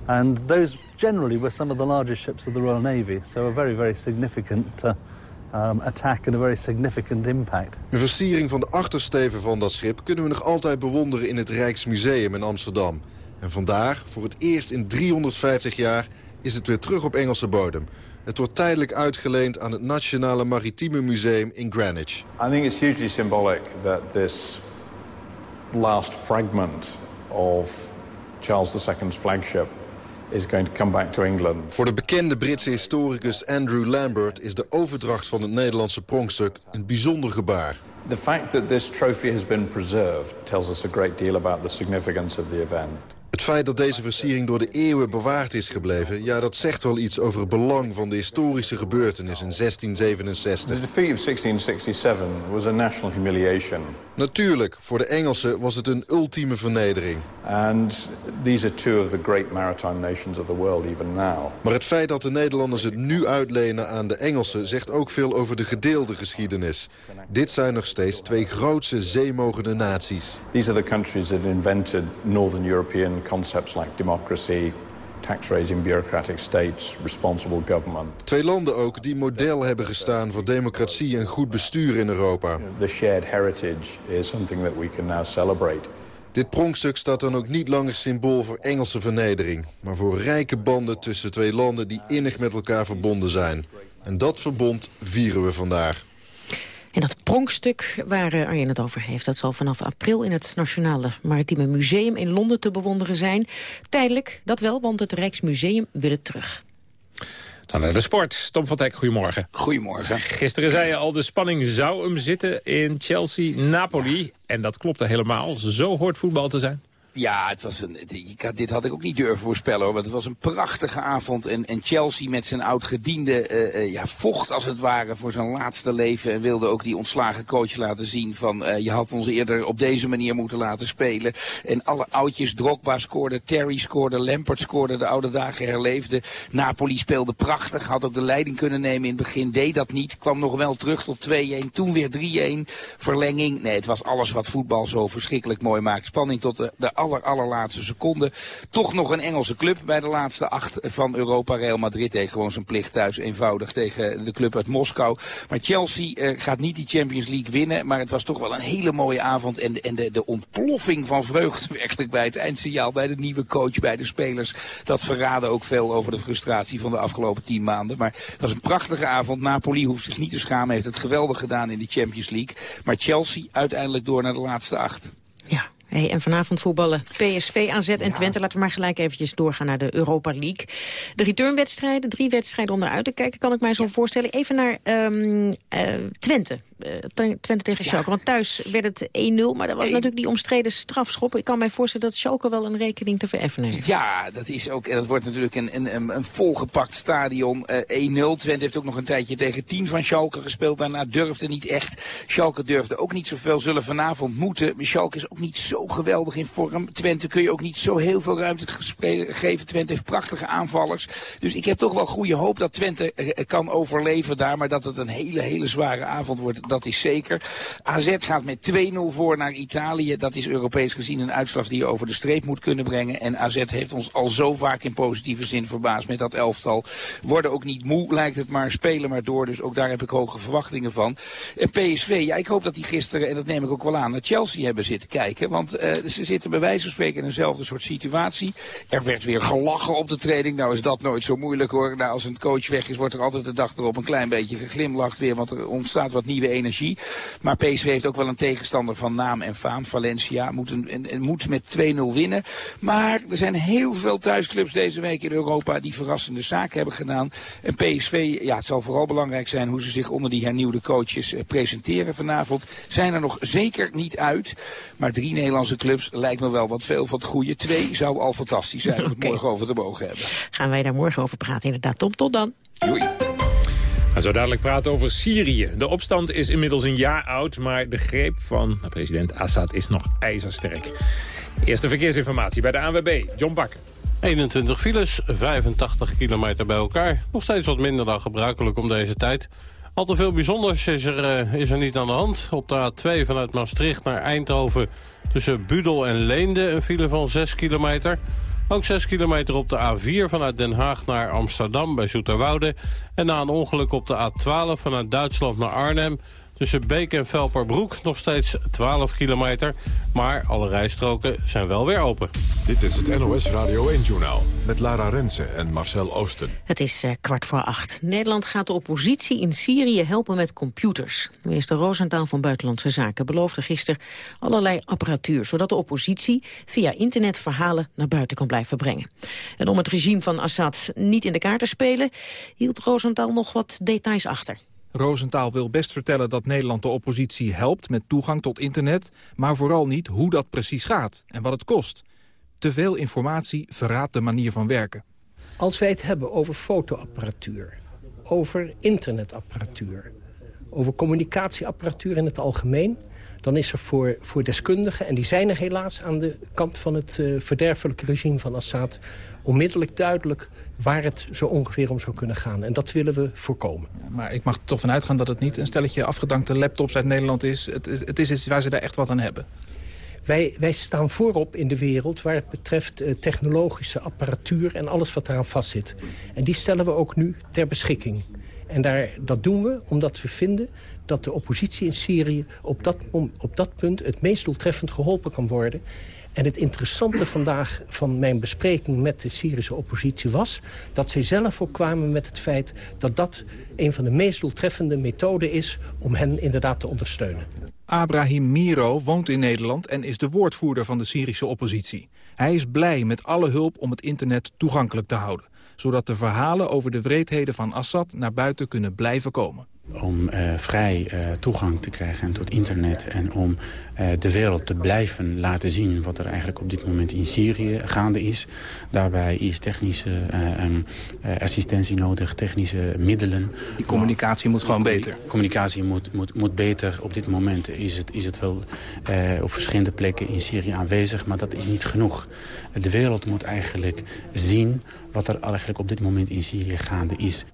And those generally were some of the largest ships of the Royal Navy, so a very, very significant uh, um, attack and a very significant impact. Een versiering van de achtersteven van dat schip kunnen we nog altijd bewonderen in het Rijksmuseum in Amsterdam. En vandaag, voor het eerst in 350 jaar, is het weer terug op Engelse bodem. Het wordt tijdelijk uitgeleend aan het Nationale Maritieme Museum in Greenwich. I think it's hugely symbolic that this last fragment of Charles II's flagship is going to come back to England. Voor de bekende Britse historicus Andrew Lambert is de overdracht van het Nederlandse pronkstuk een bijzonder gebaar. The fact that this trophy has been preserved tells us a great deal about the significance of the event. Het feit dat deze versiering door de eeuwen bewaard is gebleven... ja, dat zegt wel iets over het belang van de historische gebeurtenis in 1667. The defeat of 1667 was a national humiliation. Natuurlijk, voor de Engelsen was het een ultieme vernedering. And these are two of the great maritime nations of the world even now. Maar het feit dat de Nederlanders het nu uitlenen aan de Engelsen... zegt ook veel over de gedeelde geschiedenis. Dit zijn nog steeds twee grootse zeemogende naties. These are the countries that invented Northern European concepts like democracy, tax-raising bureaucratic states, responsible government. Twee landen ook die model hebben gestaan voor democratie en goed bestuur in Europa. The shared heritage is something that we can now celebrate. Dit pronkstuk staat dan ook niet langer symbool voor Engelse vernedering... maar voor rijke banden tussen twee landen die innig met elkaar verbonden zijn. En dat verbond vieren we vandaag. En dat pronkstuk waar uh, Arjen het over heeft... dat zal vanaf april in het Nationale Maritieme Museum in Londen te bewonderen zijn. Tijdelijk, dat wel, want het Rijksmuseum wil het terug. Dan naar de sport. Tom van Teck, goedemorgen. Goedemorgen. Gisteren zei je al, de spanning zou hem zitten in Chelsea-Napoli. En dat klopte helemaal. Zo hoort voetbal te zijn. Ja, het was een, dit had ik ook niet durven voorspellen hoor. Want het was een prachtige avond. En, en Chelsea met zijn oud-gediende uh, uh, ja, vocht als het ware voor zijn laatste leven. En wilde ook die ontslagen coach laten zien van uh, je had ons eerder op deze manier moeten laten spelen. En alle oudjes, Drogba scoorde, Terry scoorde, Lampard scoorde, de oude dagen herleefden. Napoli speelde prachtig, had ook de leiding kunnen nemen in het begin. Deed dat niet, kwam nog wel terug tot 2-1, toen weer 3-1. Verlenging, nee het was alles wat voetbal zo verschrikkelijk mooi maakt. Spanning tot de, de aller, allerlaatste seconde. Toch nog een Engelse club bij de laatste acht van Europa. Real Madrid deed gewoon zijn plicht thuis eenvoudig tegen de club uit Moskou. Maar Chelsea uh, gaat niet die Champions League winnen. Maar het was toch wel een hele mooie avond. En, en de, de ontploffing van vreugde werkelijk bij het eindsignaal. Bij de nieuwe coach, bij de spelers. Dat verraden ook veel over de frustratie van de afgelopen tien maanden. Maar het was een prachtige avond. Napoli hoeft zich niet te schamen. Heeft het geweldig gedaan in de Champions League. Maar Chelsea uiteindelijk door naar de laatste acht. Ja, Hey, en vanavond voetballen PSV, AZ en ja. Twente. Laten we maar gelijk eventjes doorgaan naar de Europa League. De returnwedstrijden, drie wedstrijden onderuit te kijken, kan ik mij zo ja. voorstellen. Even naar um, uh, Twente. Uh, Twente tegen Schalke. Want thuis werd het 1-0, maar dat was natuurlijk die omstreden strafschop. Ik kan mij voorstellen dat Schalke wel een rekening te vereffenen heeft. Ja, dat is ook. En dat wordt natuurlijk een, een, een volgepakt stadion. Uh, 1-0. Twente heeft ook nog een tijdje tegen 10 van Schalke gespeeld. Daarna durfde niet echt. Schalke durfde ook niet zoveel. Zullen vanavond moeten. Schalke is ook niet zo geweldig in vorm. Twente kun je ook niet zo heel veel ruimte geven. Twente heeft prachtige aanvallers. Dus ik heb toch wel goede hoop dat Twente uh, kan overleven daar. Maar dat het een hele, hele zware avond wordt, dat is zeker. AZ gaat met 2-0 voor naar Italië. Dat is Europees gezien een uitslag die je over de streep moet kunnen brengen. En AZ heeft ons al zo vaak in positieve zin verbaasd met dat elftal. Worden ook niet moe, lijkt het maar. Spelen maar door. Dus ook daar heb ik hoge verwachtingen van. En PSV, ja, ik hoop dat die gisteren, en dat neem ik ook wel aan, naar Chelsea hebben zitten kijken. Want uh, ze zitten bij wijze van spreken in eenzelfde soort situatie. Er werd weer gelachen op de training. Nou is dat nooit zo moeilijk hoor. Nou, als een coach weg is, wordt er altijd de dag erop een klein beetje geglimlacht weer. Want er ontstaat wat nieuwe energie. Maar PSV heeft ook wel een tegenstander van naam en faam. Valencia moet, een, een, moet met 2-0 winnen. Maar er zijn heel veel thuisclubs deze week in Europa die verrassende zaken hebben gedaan. En PSV, ja, het zal vooral belangrijk zijn hoe ze zich onder die hernieuwde coaches eh, presenteren vanavond. Zijn er nog zeker niet uit. Maar drie Nederlandse clubs lijkt me wel wat veel van het goede. Twee zou al fantastisch zijn om het okay. morgen over te mogen hebben. Gaan wij daar morgen over praten inderdaad. Tom, tot dan. Doei. We zo dadelijk praten over Syrië. De opstand is inmiddels een jaar oud, maar de greep van president Assad is nog ijzersterk. Eerste verkeersinformatie bij de ANWB, John Bakker. 21 files, 85 kilometer bij elkaar. Nog steeds wat minder dan gebruikelijk om deze tijd. Al te veel bijzonders is er, uh, is er niet aan de hand. Op de A2 vanuit Maastricht naar Eindhoven tussen Budel en Leende een file van 6 kilometer. Ook 6 kilometer op de A4 vanuit Den Haag naar Amsterdam bij Zoeterwoude. En na een ongeluk op de A12 vanuit Duitsland naar Arnhem... Tussen Beek en Velperbroek nog steeds 12 kilometer. Maar alle rijstroken zijn wel weer open. Dit is het NOS Radio 1-journaal met Lara Rensen en Marcel Oosten. Het is uh, kwart voor acht. Nederland gaat de oppositie in Syrië helpen met computers. Minister Rosenthal van Buitenlandse Zaken beloofde gisteren allerlei apparatuur... zodat de oppositie via internet verhalen naar buiten kan blijven brengen. En om het regime van Assad niet in de kaart te spelen... hield Rosenthal nog wat details achter. Roosentaal wil best vertellen dat Nederland de oppositie helpt met toegang tot internet, maar vooral niet hoe dat precies gaat en wat het kost. Te veel informatie verraadt de manier van werken. Als wij het hebben over fotoapparatuur, over internetapparatuur, over communicatieapparatuur in het algemeen, dan is er voor, voor deskundigen, en die zijn er helaas aan de kant van het uh, verderfelijke regime van Assad, onmiddellijk duidelijk waar het zo ongeveer om zou kunnen gaan. En dat willen we voorkomen. Ja, maar ik mag er toch vanuit gaan dat het niet een stelletje afgedankte laptops uit Nederland is. Het, is, het is iets waar ze daar echt wat aan hebben. Wij, wij staan voorop in de wereld waar het betreft uh, technologische apparatuur en alles wat eraan vastzit. En die stellen we ook nu ter beschikking. En daar, dat doen we omdat we vinden dat de oppositie in Syrië op dat, op dat punt het meest doeltreffend geholpen kan worden. En het interessante vandaag van mijn bespreking met de Syrische oppositie was... dat zij zelf ook kwamen met het feit dat dat een van de meest doeltreffende methoden is... om hen inderdaad te ondersteunen. Abrahim Miro woont in Nederland en is de woordvoerder van de Syrische oppositie. Hij is blij met alle hulp om het internet toegankelijk te houden zodat de verhalen over de wreedheden van Assad naar buiten kunnen blijven komen. Om uh, vrij uh, toegang te krijgen tot internet en om uh, de wereld te blijven laten zien wat er eigenlijk op dit moment in Syrië gaande is. Daarbij is technische um, assistentie nodig, technische middelen. Die communicatie moet gewoon beter? Communicatie moet, moet, moet beter. Op dit moment is het, is het wel op verschillende plekken in Syrië aanwezig, maar dat is niet genoeg. De wereld moet eigenlijk zien wat er eigenlijk op dit moment in Syrië gaande is.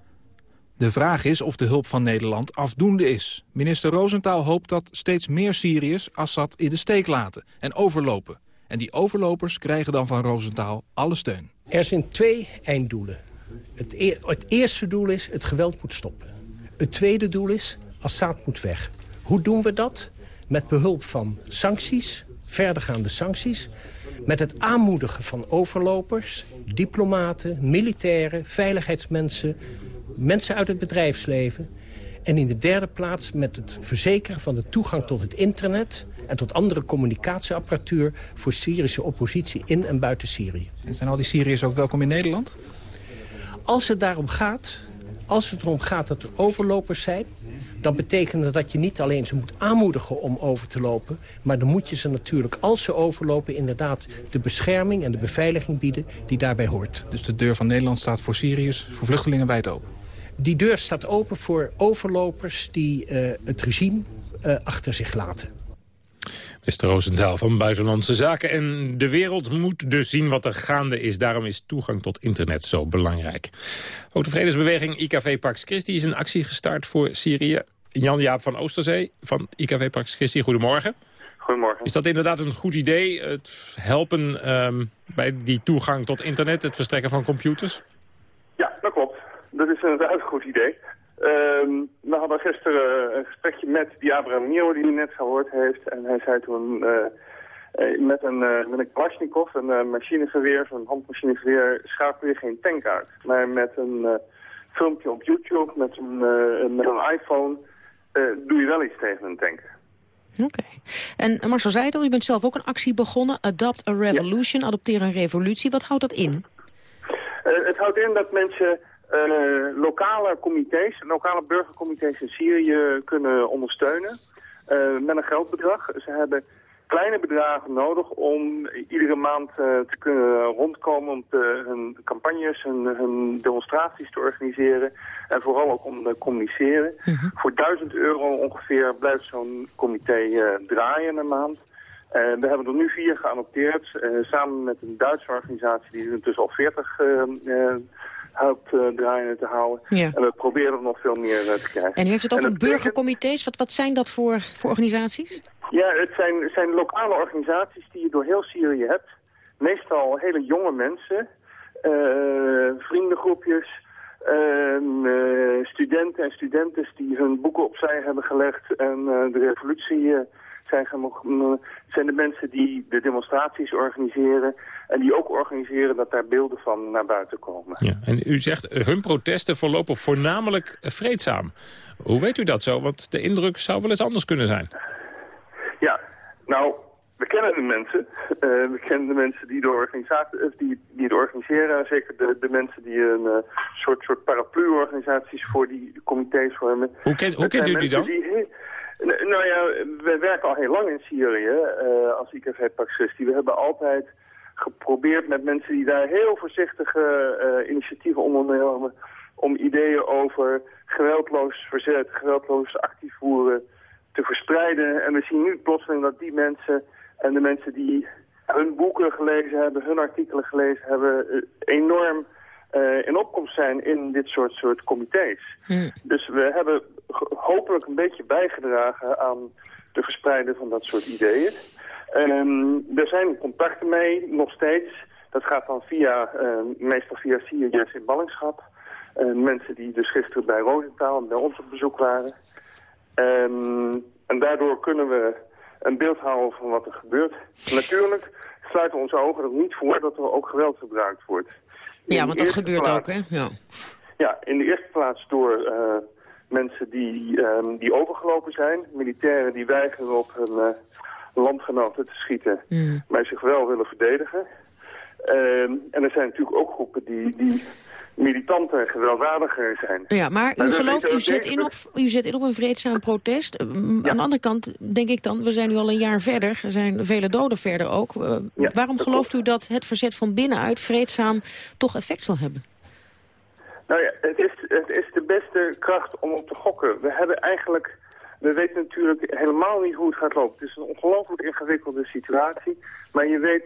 De vraag is of de hulp van Nederland afdoende is. Minister Rosenthal hoopt dat steeds meer Syriërs Assad in de steek laten en overlopen. En die overlopers krijgen dan van Roosentaal alle steun. Er zijn twee einddoelen. Het, e het eerste doel is, het geweld moet stoppen. Het tweede doel is, Assad moet weg. Hoe doen we dat? Met behulp van sancties, verdergaande sancties... met het aanmoedigen van overlopers, diplomaten, militairen... veiligheidsmensen, mensen uit het bedrijfsleven... En in de derde plaats met het verzekeren van de toegang tot het internet... en tot andere communicatieapparatuur voor Syrische oppositie in en buiten Syrië. En zijn al die Syriërs ook welkom in Nederland? Als het daarom gaat, als het erom gaat dat er overlopers zijn... dan betekent dat dat je niet alleen ze moet aanmoedigen om over te lopen... maar dan moet je ze natuurlijk, als ze overlopen... inderdaad de bescherming en de beveiliging bieden die daarbij hoort. Dus de deur van Nederland staat voor Syriërs, voor vluchtelingen wijd open? Die deur staat open voor overlopers die uh, het regime uh, achter zich laten. Mr. Roosendaal van Buitenlandse Zaken. En de wereld moet dus zien wat er gaande is. Daarom is toegang tot internet zo belangrijk. Ook de vredesbeweging IKV Pax Christi is een actie gestart voor Syrië. Jan-Jaap van Oosterzee van IKV Pax Christi, goedemorgen. Goedemorgen. Is dat inderdaad een goed idee, het helpen um, bij die toegang tot internet, het verstrekken van computers? Ja, dat klopt. Dat is inderdaad een goed idee. Um, we hadden gisteren een gesprekje met die Abraham die u net gehoord heeft. En hij zei toen uh, met een, uh, met een Kalashnikov, een machinegeweer, zo'n handmachinegeweer, schakel je geen tank uit. Maar met een filmpje op YouTube, met een, met een iPhone, doe je wel iets tegen een tank. Oké. Okay. En Marcel zei het al, u bent zelf ook een actie begonnen. Adopt a Revolution, ja. adopteer een revolutie. Wat houdt dat in? het houdt in dat mensen uh, lokale comité's, lokale burgercomité's in Syrië kunnen ondersteunen uh, met een geldbedrag. Ze hebben kleine bedragen nodig om iedere maand uh, te kunnen rondkomen om te, hun campagnes, hun, hun, demonstraties te organiseren en vooral ook om te communiceren. Mm -hmm. Voor 1000 euro ongeveer blijft zo'n comité draaien een maand. we hebben er nu vier geannopteerd, samen met een Duitse organisatie die intussen al 40 helpt uh, draaien te houden. Ja. En we proberen er nog veel meer uh, te krijgen. En u heeft het over burgercomité's. Wat, wat zijn dat voor, voor organisaties? Ja, het zijn, het zijn lokale organisaties die je door heel Syrië hebt. Meestal hele jonge mensen, uh, vriendengroepjes, studenten en studentes die hun boeken opzij hebben gelegd en de revolutie zijn, zijn de mensen die de demonstraties organiseren... en die ook organiseren dat daar beelden van naar buiten komen. Ja, en u zegt, hun protesten verlopen voornamelijk vreedzaam. Hoe weet u dat zo? Want de indruk zou wel eens anders kunnen zijn. Ja, nou, we kennen de mensen. Uh, we kennen de mensen die, de organisatie, die, die het organiseren. Zeker de, de mensen die een uh, soort, soort paraplu-organisaties voor die comité's vormen. Hoe, ken, hoe kent u die dan? Die, nou ja, we werken al heel lang in Syrië uh, als IKV Pax Christi. We hebben altijd geprobeerd met mensen die daar heel voorzichtige uh, initiatieven ondernemen... om ideeën over geweldloos verzet, geweldloos actief voeren te verspreiden. En we zien nu plotseling dat die mensen en de mensen die hun boeken gelezen hebben, hun artikelen gelezen hebben... Uh, enorm uh, in opkomst zijn in dit soort, soort comité's. Hmm. Dus we hebben hopelijk een beetje bijgedragen aan de verspreiden van dat soort ideeën. Um, er zijn contacten mee, nog steeds. Dat gaat dan via, uh, meestal via Syriërs in ballingschap. Uh, mensen die dus gisteren bij Roosentaal en bij ons op bezoek waren. Um, en daardoor kunnen we een beeld houden van wat er gebeurt. Natuurlijk sluiten we onze ogen er niet voor dat er ook geweld gebruikt wordt. Ja, want dat gebeurt plaats, ook, hè? Ja. ja, in de eerste plaats door uh, mensen die, um, die overgelopen zijn. Militairen die weigeren op hun landgenoten te schieten, mm. maar zich wel willen verdedigen. Um, en er zijn natuurlijk ook groepen die, die militanter en gewelddadiger zijn. Ja, maar u gelooft, u zet, in op, u zet in op een vreedzaam protest. Ja. Aan de andere kant denk ik dan, we zijn nu al een jaar verder. Er zijn vele doden verder ook. Uh, ja, waarom gelooft klopt. u dat het verzet van binnenuit vreedzaam toch effect zal hebben? Nou ja, het is, het is de beste kracht om op te gokken. We hebben eigenlijk... We weten natuurlijk helemaal niet hoe het gaat lopen. Het is een ongelooflijk ingewikkelde situatie. Maar je weet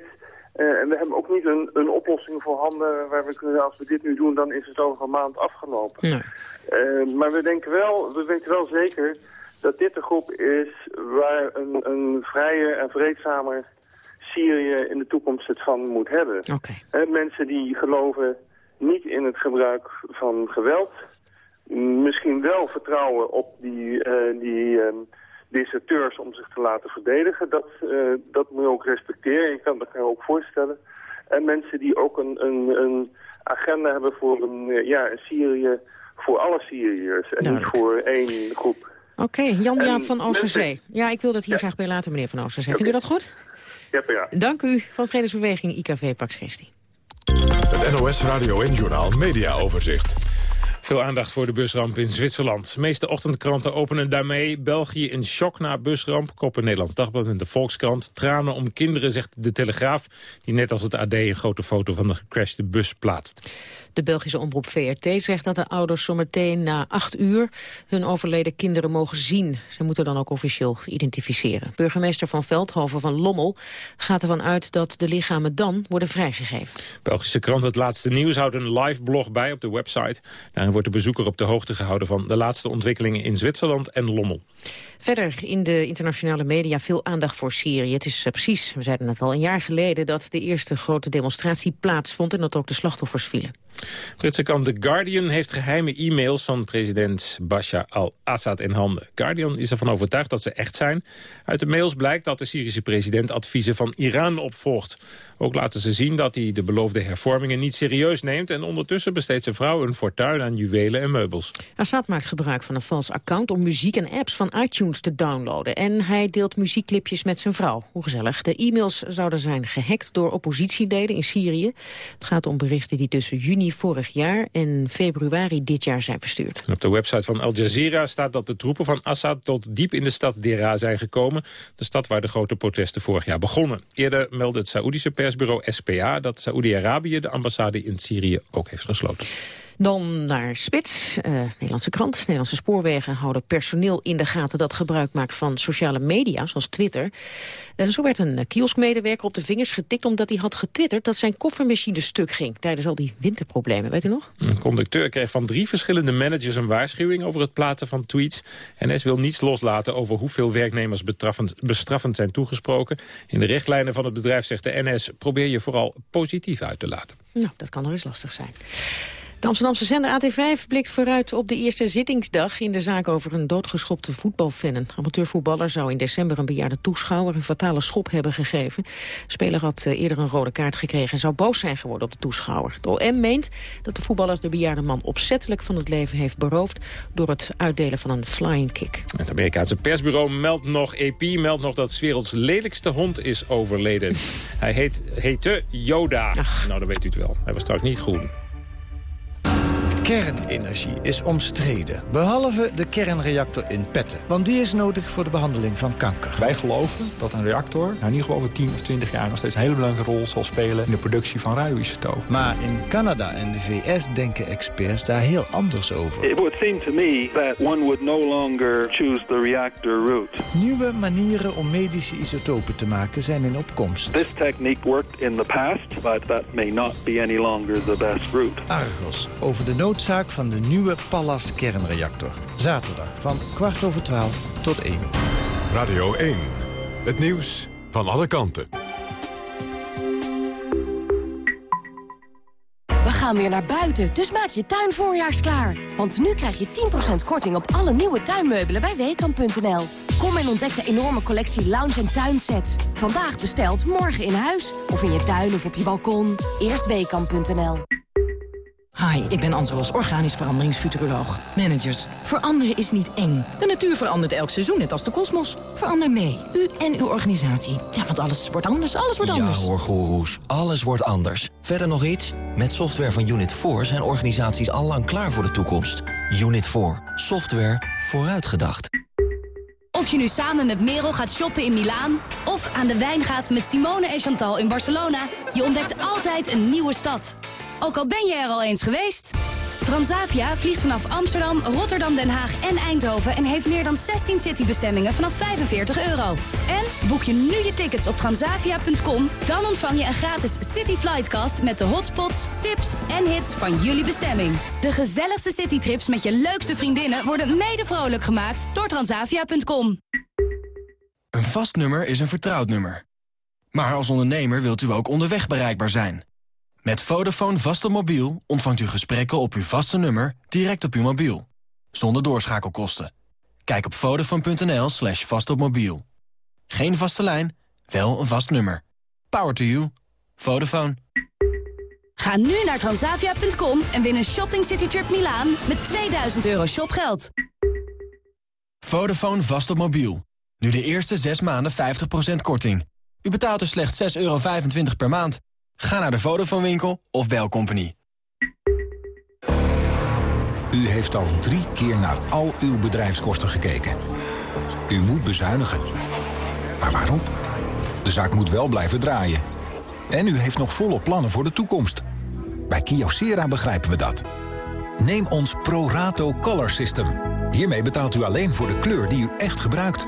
uh, en we hebben ook niet een, een oplossing voor handen waar we kunnen, als we dit nu doen, dan is het over een maand afgelopen. Nee. Uh, maar we denken wel, we weten wel zeker dat dit de groep is waar een, een vrije en vreedzamer Syrië in de toekomst het van moet hebben. Okay. mensen die geloven niet in het gebruik van geweld. Misschien wel vertrouwen op die, uh, die um, deserteurs om zich te laten verdedigen. Dat, uh, dat moet je ook respecteren. Je kan dat kan je ook voorstellen. En mensen die ook een, een, een agenda hebben voor een, uh, ja, een Syrië voor alle Syriërs. En niet voor één groep. Oké, okay, Jan-Jaap van Oosterzee. Ja, ik wil dat hier ja. graag bij laten, meneer van Oosterzee. Okay. Vindt u dat goed? Ja, ja. Dank u van Vredesbeweging IKV Pax Christi. Het NOS Radio en Journaal Media Overzicht. Veel aandacht voor de busramp in Zwitserland. De meeste ochtendkranten openen daarmee. België in shock na busramp. Koppen Nederlands Dagblad en de Volkskrant. Tranen om kinderen, zegt de Telegraaf. Die net als het AD een grote foto van de gecrashte bus plaatst. De Belgische omroep VRT zegt dat de ouders zometeen na acht uur hun overleden kinderen mogen zien. Ze moeten dan ook officieel identificeren. Burgemeester van Veldhoven van Lommel gaat ervan uit dat de lichamen dan worden vrijgegeven. Belgische krant Het Laatste Nieuws houdt een live blog bij op de website. Daarin wordt de bezoeker op de hoogte gehouden van de laatste ontwikkelingen in Zwitserland en Lommel. Verder in de internationale media veel aandacht voor Syrië. Het is uh, precies, we zeiden het al, een jaar geleden dat de eerste grote demonstratie plaatsvond en dat ook de slachtoffers vielen. Britse krant The Guardian heeft geheime e-mails van president Bashar al-Assad in handen. Guardian is ervan overtuigd dat ze echt zijn. Uit de mails blijkt dat de Syrische president adviezen van Iran opvolgt. Ook laten ze zien dat hij de beloofde hervormingen niet serieus neemt... en ondertussen besteedt zijn vrouw een fortuin aan juwelen en meubels. Assad maakt gebruik van een vals account om muziek en apps van iTunes te downloaden. En hij deelt muziekclipjes met zijn vrouw. Hoe gezellig. De e-mails zouden zijn gehackt door oppositieleden in Syrië. Het gaat om berichten die tussen juni vorig jaar en februari dit jaar zijn verstuurd. Op de website van Al Jazeera staat dat de troepen van Assad tot diep in de stad Dera zijn gekomen. De stad waar de grote protesten vorig jaar begonnen. Eerder meldde het Saoedische persbureau SPA dat Saoedi-Arabië de ambassade in Syrië ook heeft gesloten. Dan naar Spits, uh, Nederlandse krant. Nederlandse spoorwegen houden personeel in de gaten... dat gebruik maakt van sociale media, zoals Twitter. Uh, zo werd een kioskmedewerker op de vingers getikt... omdat hij had getwitterd dat zijn koffermachine stuk ging... tijdens al die winterproblemen, weet u nog? Een conducteur kreeg van drie verschillende managers een waarschuwing... over het plaatsen van tweets. NS wil niets loslaten over hoeveel werknemers bestraffend zijn toegesproken. In de richtlijnen van het bedrijf zegt de NS... probeer je vooral positief uit te laten. Nou, dat kan nog eens lastig zijn. De Amsterdamse zender AT5 blikt vooruit op de eerste zittingsdag... in de zaak over een doodgeschopte voetbalfan. Een amateurvoetballer zou in december een bejaarde toeschouwer... een fatale schop hebben gegeven. De speler had eerder een rode kaart gekregen... en zou boos zijn geworden op de toeschouwer. De OM meent dat de voetballer de bejaarde man opzettelijk van het leven heeft beroofd... door het uitdelen van een flying kick. Het Amerikaanse persbureau meldt nog, EP meldt nog... dat 's werelds lelijkste hond is overleden. Hij heet, heette Yoda. Ach. Nou, dan weet u het wel. Hij was trouwens niet groen. Kernenergie is omstreden, behalve de kernreactor in Petten. Want die is nodig voor de behandeling van kanker. Wij geloven dat een reactor nou in ieder geval over 10 of 20 jaar... nog steeds een hele belangrijke rol zal spelen in de productie van radioisotopen. Maar in Canada en de VS denken experts daar heel anders over. It would seem to me that one would no longer choose the reactor route. Nieuwe manieren om medische isotopen te maken zijn in opkomst. This technique worked in the past, but that may not be any longer the best route. Argos, over de noodzaak van de nieuwe Pallas kernreactor. Zaterdag van kwart over twaalf tot één. Radio 1. Het nieuws van alle kanten. We gaan weer naar buiten, dus maak je tuin voorjaarsklaar. Want nu krijg je 10% korting op alle nieuwe tuinmeubelen bij Weekamp.nl. Kom en ontdek de enorme collectie lounge- en tuinsets. Vandaag besteld, morgen in huis. Of in je tuin of op je balkon. Eerst Weekamp.nl. Hi, ik ben Anselos, organisch veranderingsfuturoloog. Managers, veranderen is niet eng. De natuur verandert elk seizoen, net als de kosmos. Verander mee, u en uw organisatie. Ja, want alles wordt anders, alles wordt anders. Ja hoor, goeroes, alles wordt anders. Verder nog iets? Met software van Unit 4 zijn organisaties allang klaar voor de toekomst. Unit 4, software vooruitgedacht. Of je nu samen met Merel gaat shoppen in Milaan... of aan de wijn gaat met Simone en Chantal in Barcelona... je ontdekt altijd een nieuwe stad. Ook al ben je er al eens geweest. Transavia vliegt vanaf Amsterdam, Rotterdam, Den Haag en Eindhoven... en heeft meer dan 16 citybestemmingen vanaf 45 euro. En boek je nu je tickets op transavia.com... dan ontvang je een gratis City Flightcast... met de hotspots, tips en hits van jullie bestemming. De gezelligste citytrips met je leukste vriendinnen... worden mede vrolijk gemaakt door transavia.com. Een vast nummer is een vertrouwd nummer. Maar als ondernemer wilt u ook onderweg bereikbaar zijn. Met Vodafone vast op mobiel ontvangt u gesprekken op uw vaste nummer direct op uw mobiel. Zonder doorschakelkosten. Kijk op vodafone.nl slash vastopmobiel. Geen vaste lijn, wel een vast nummer. Power to you. Vodafone. Ga nu naar transavia.com en win een Shopping City Trip Milaan met 2000 euro shopgeld. Vodafone vast op mobiel. Nu de eerste 6 maanden 50% korting. U betaalt er slechts 6,25 euro per maand. Ga naar de Vodafone winkel of bel Company. U heeft al drie keer naar al uw bedrijfskosten gekeken. U moet bezuinigen. Maar waarom? De zaak moet wel blijven draaien. En u heeft nog volle plannen voor de toekomst. Bij Kyocera begrijpen we dat. Neem ons ProRato Color System. Hiermee betaalt u alleen voor de kleur die u echt gebruikt.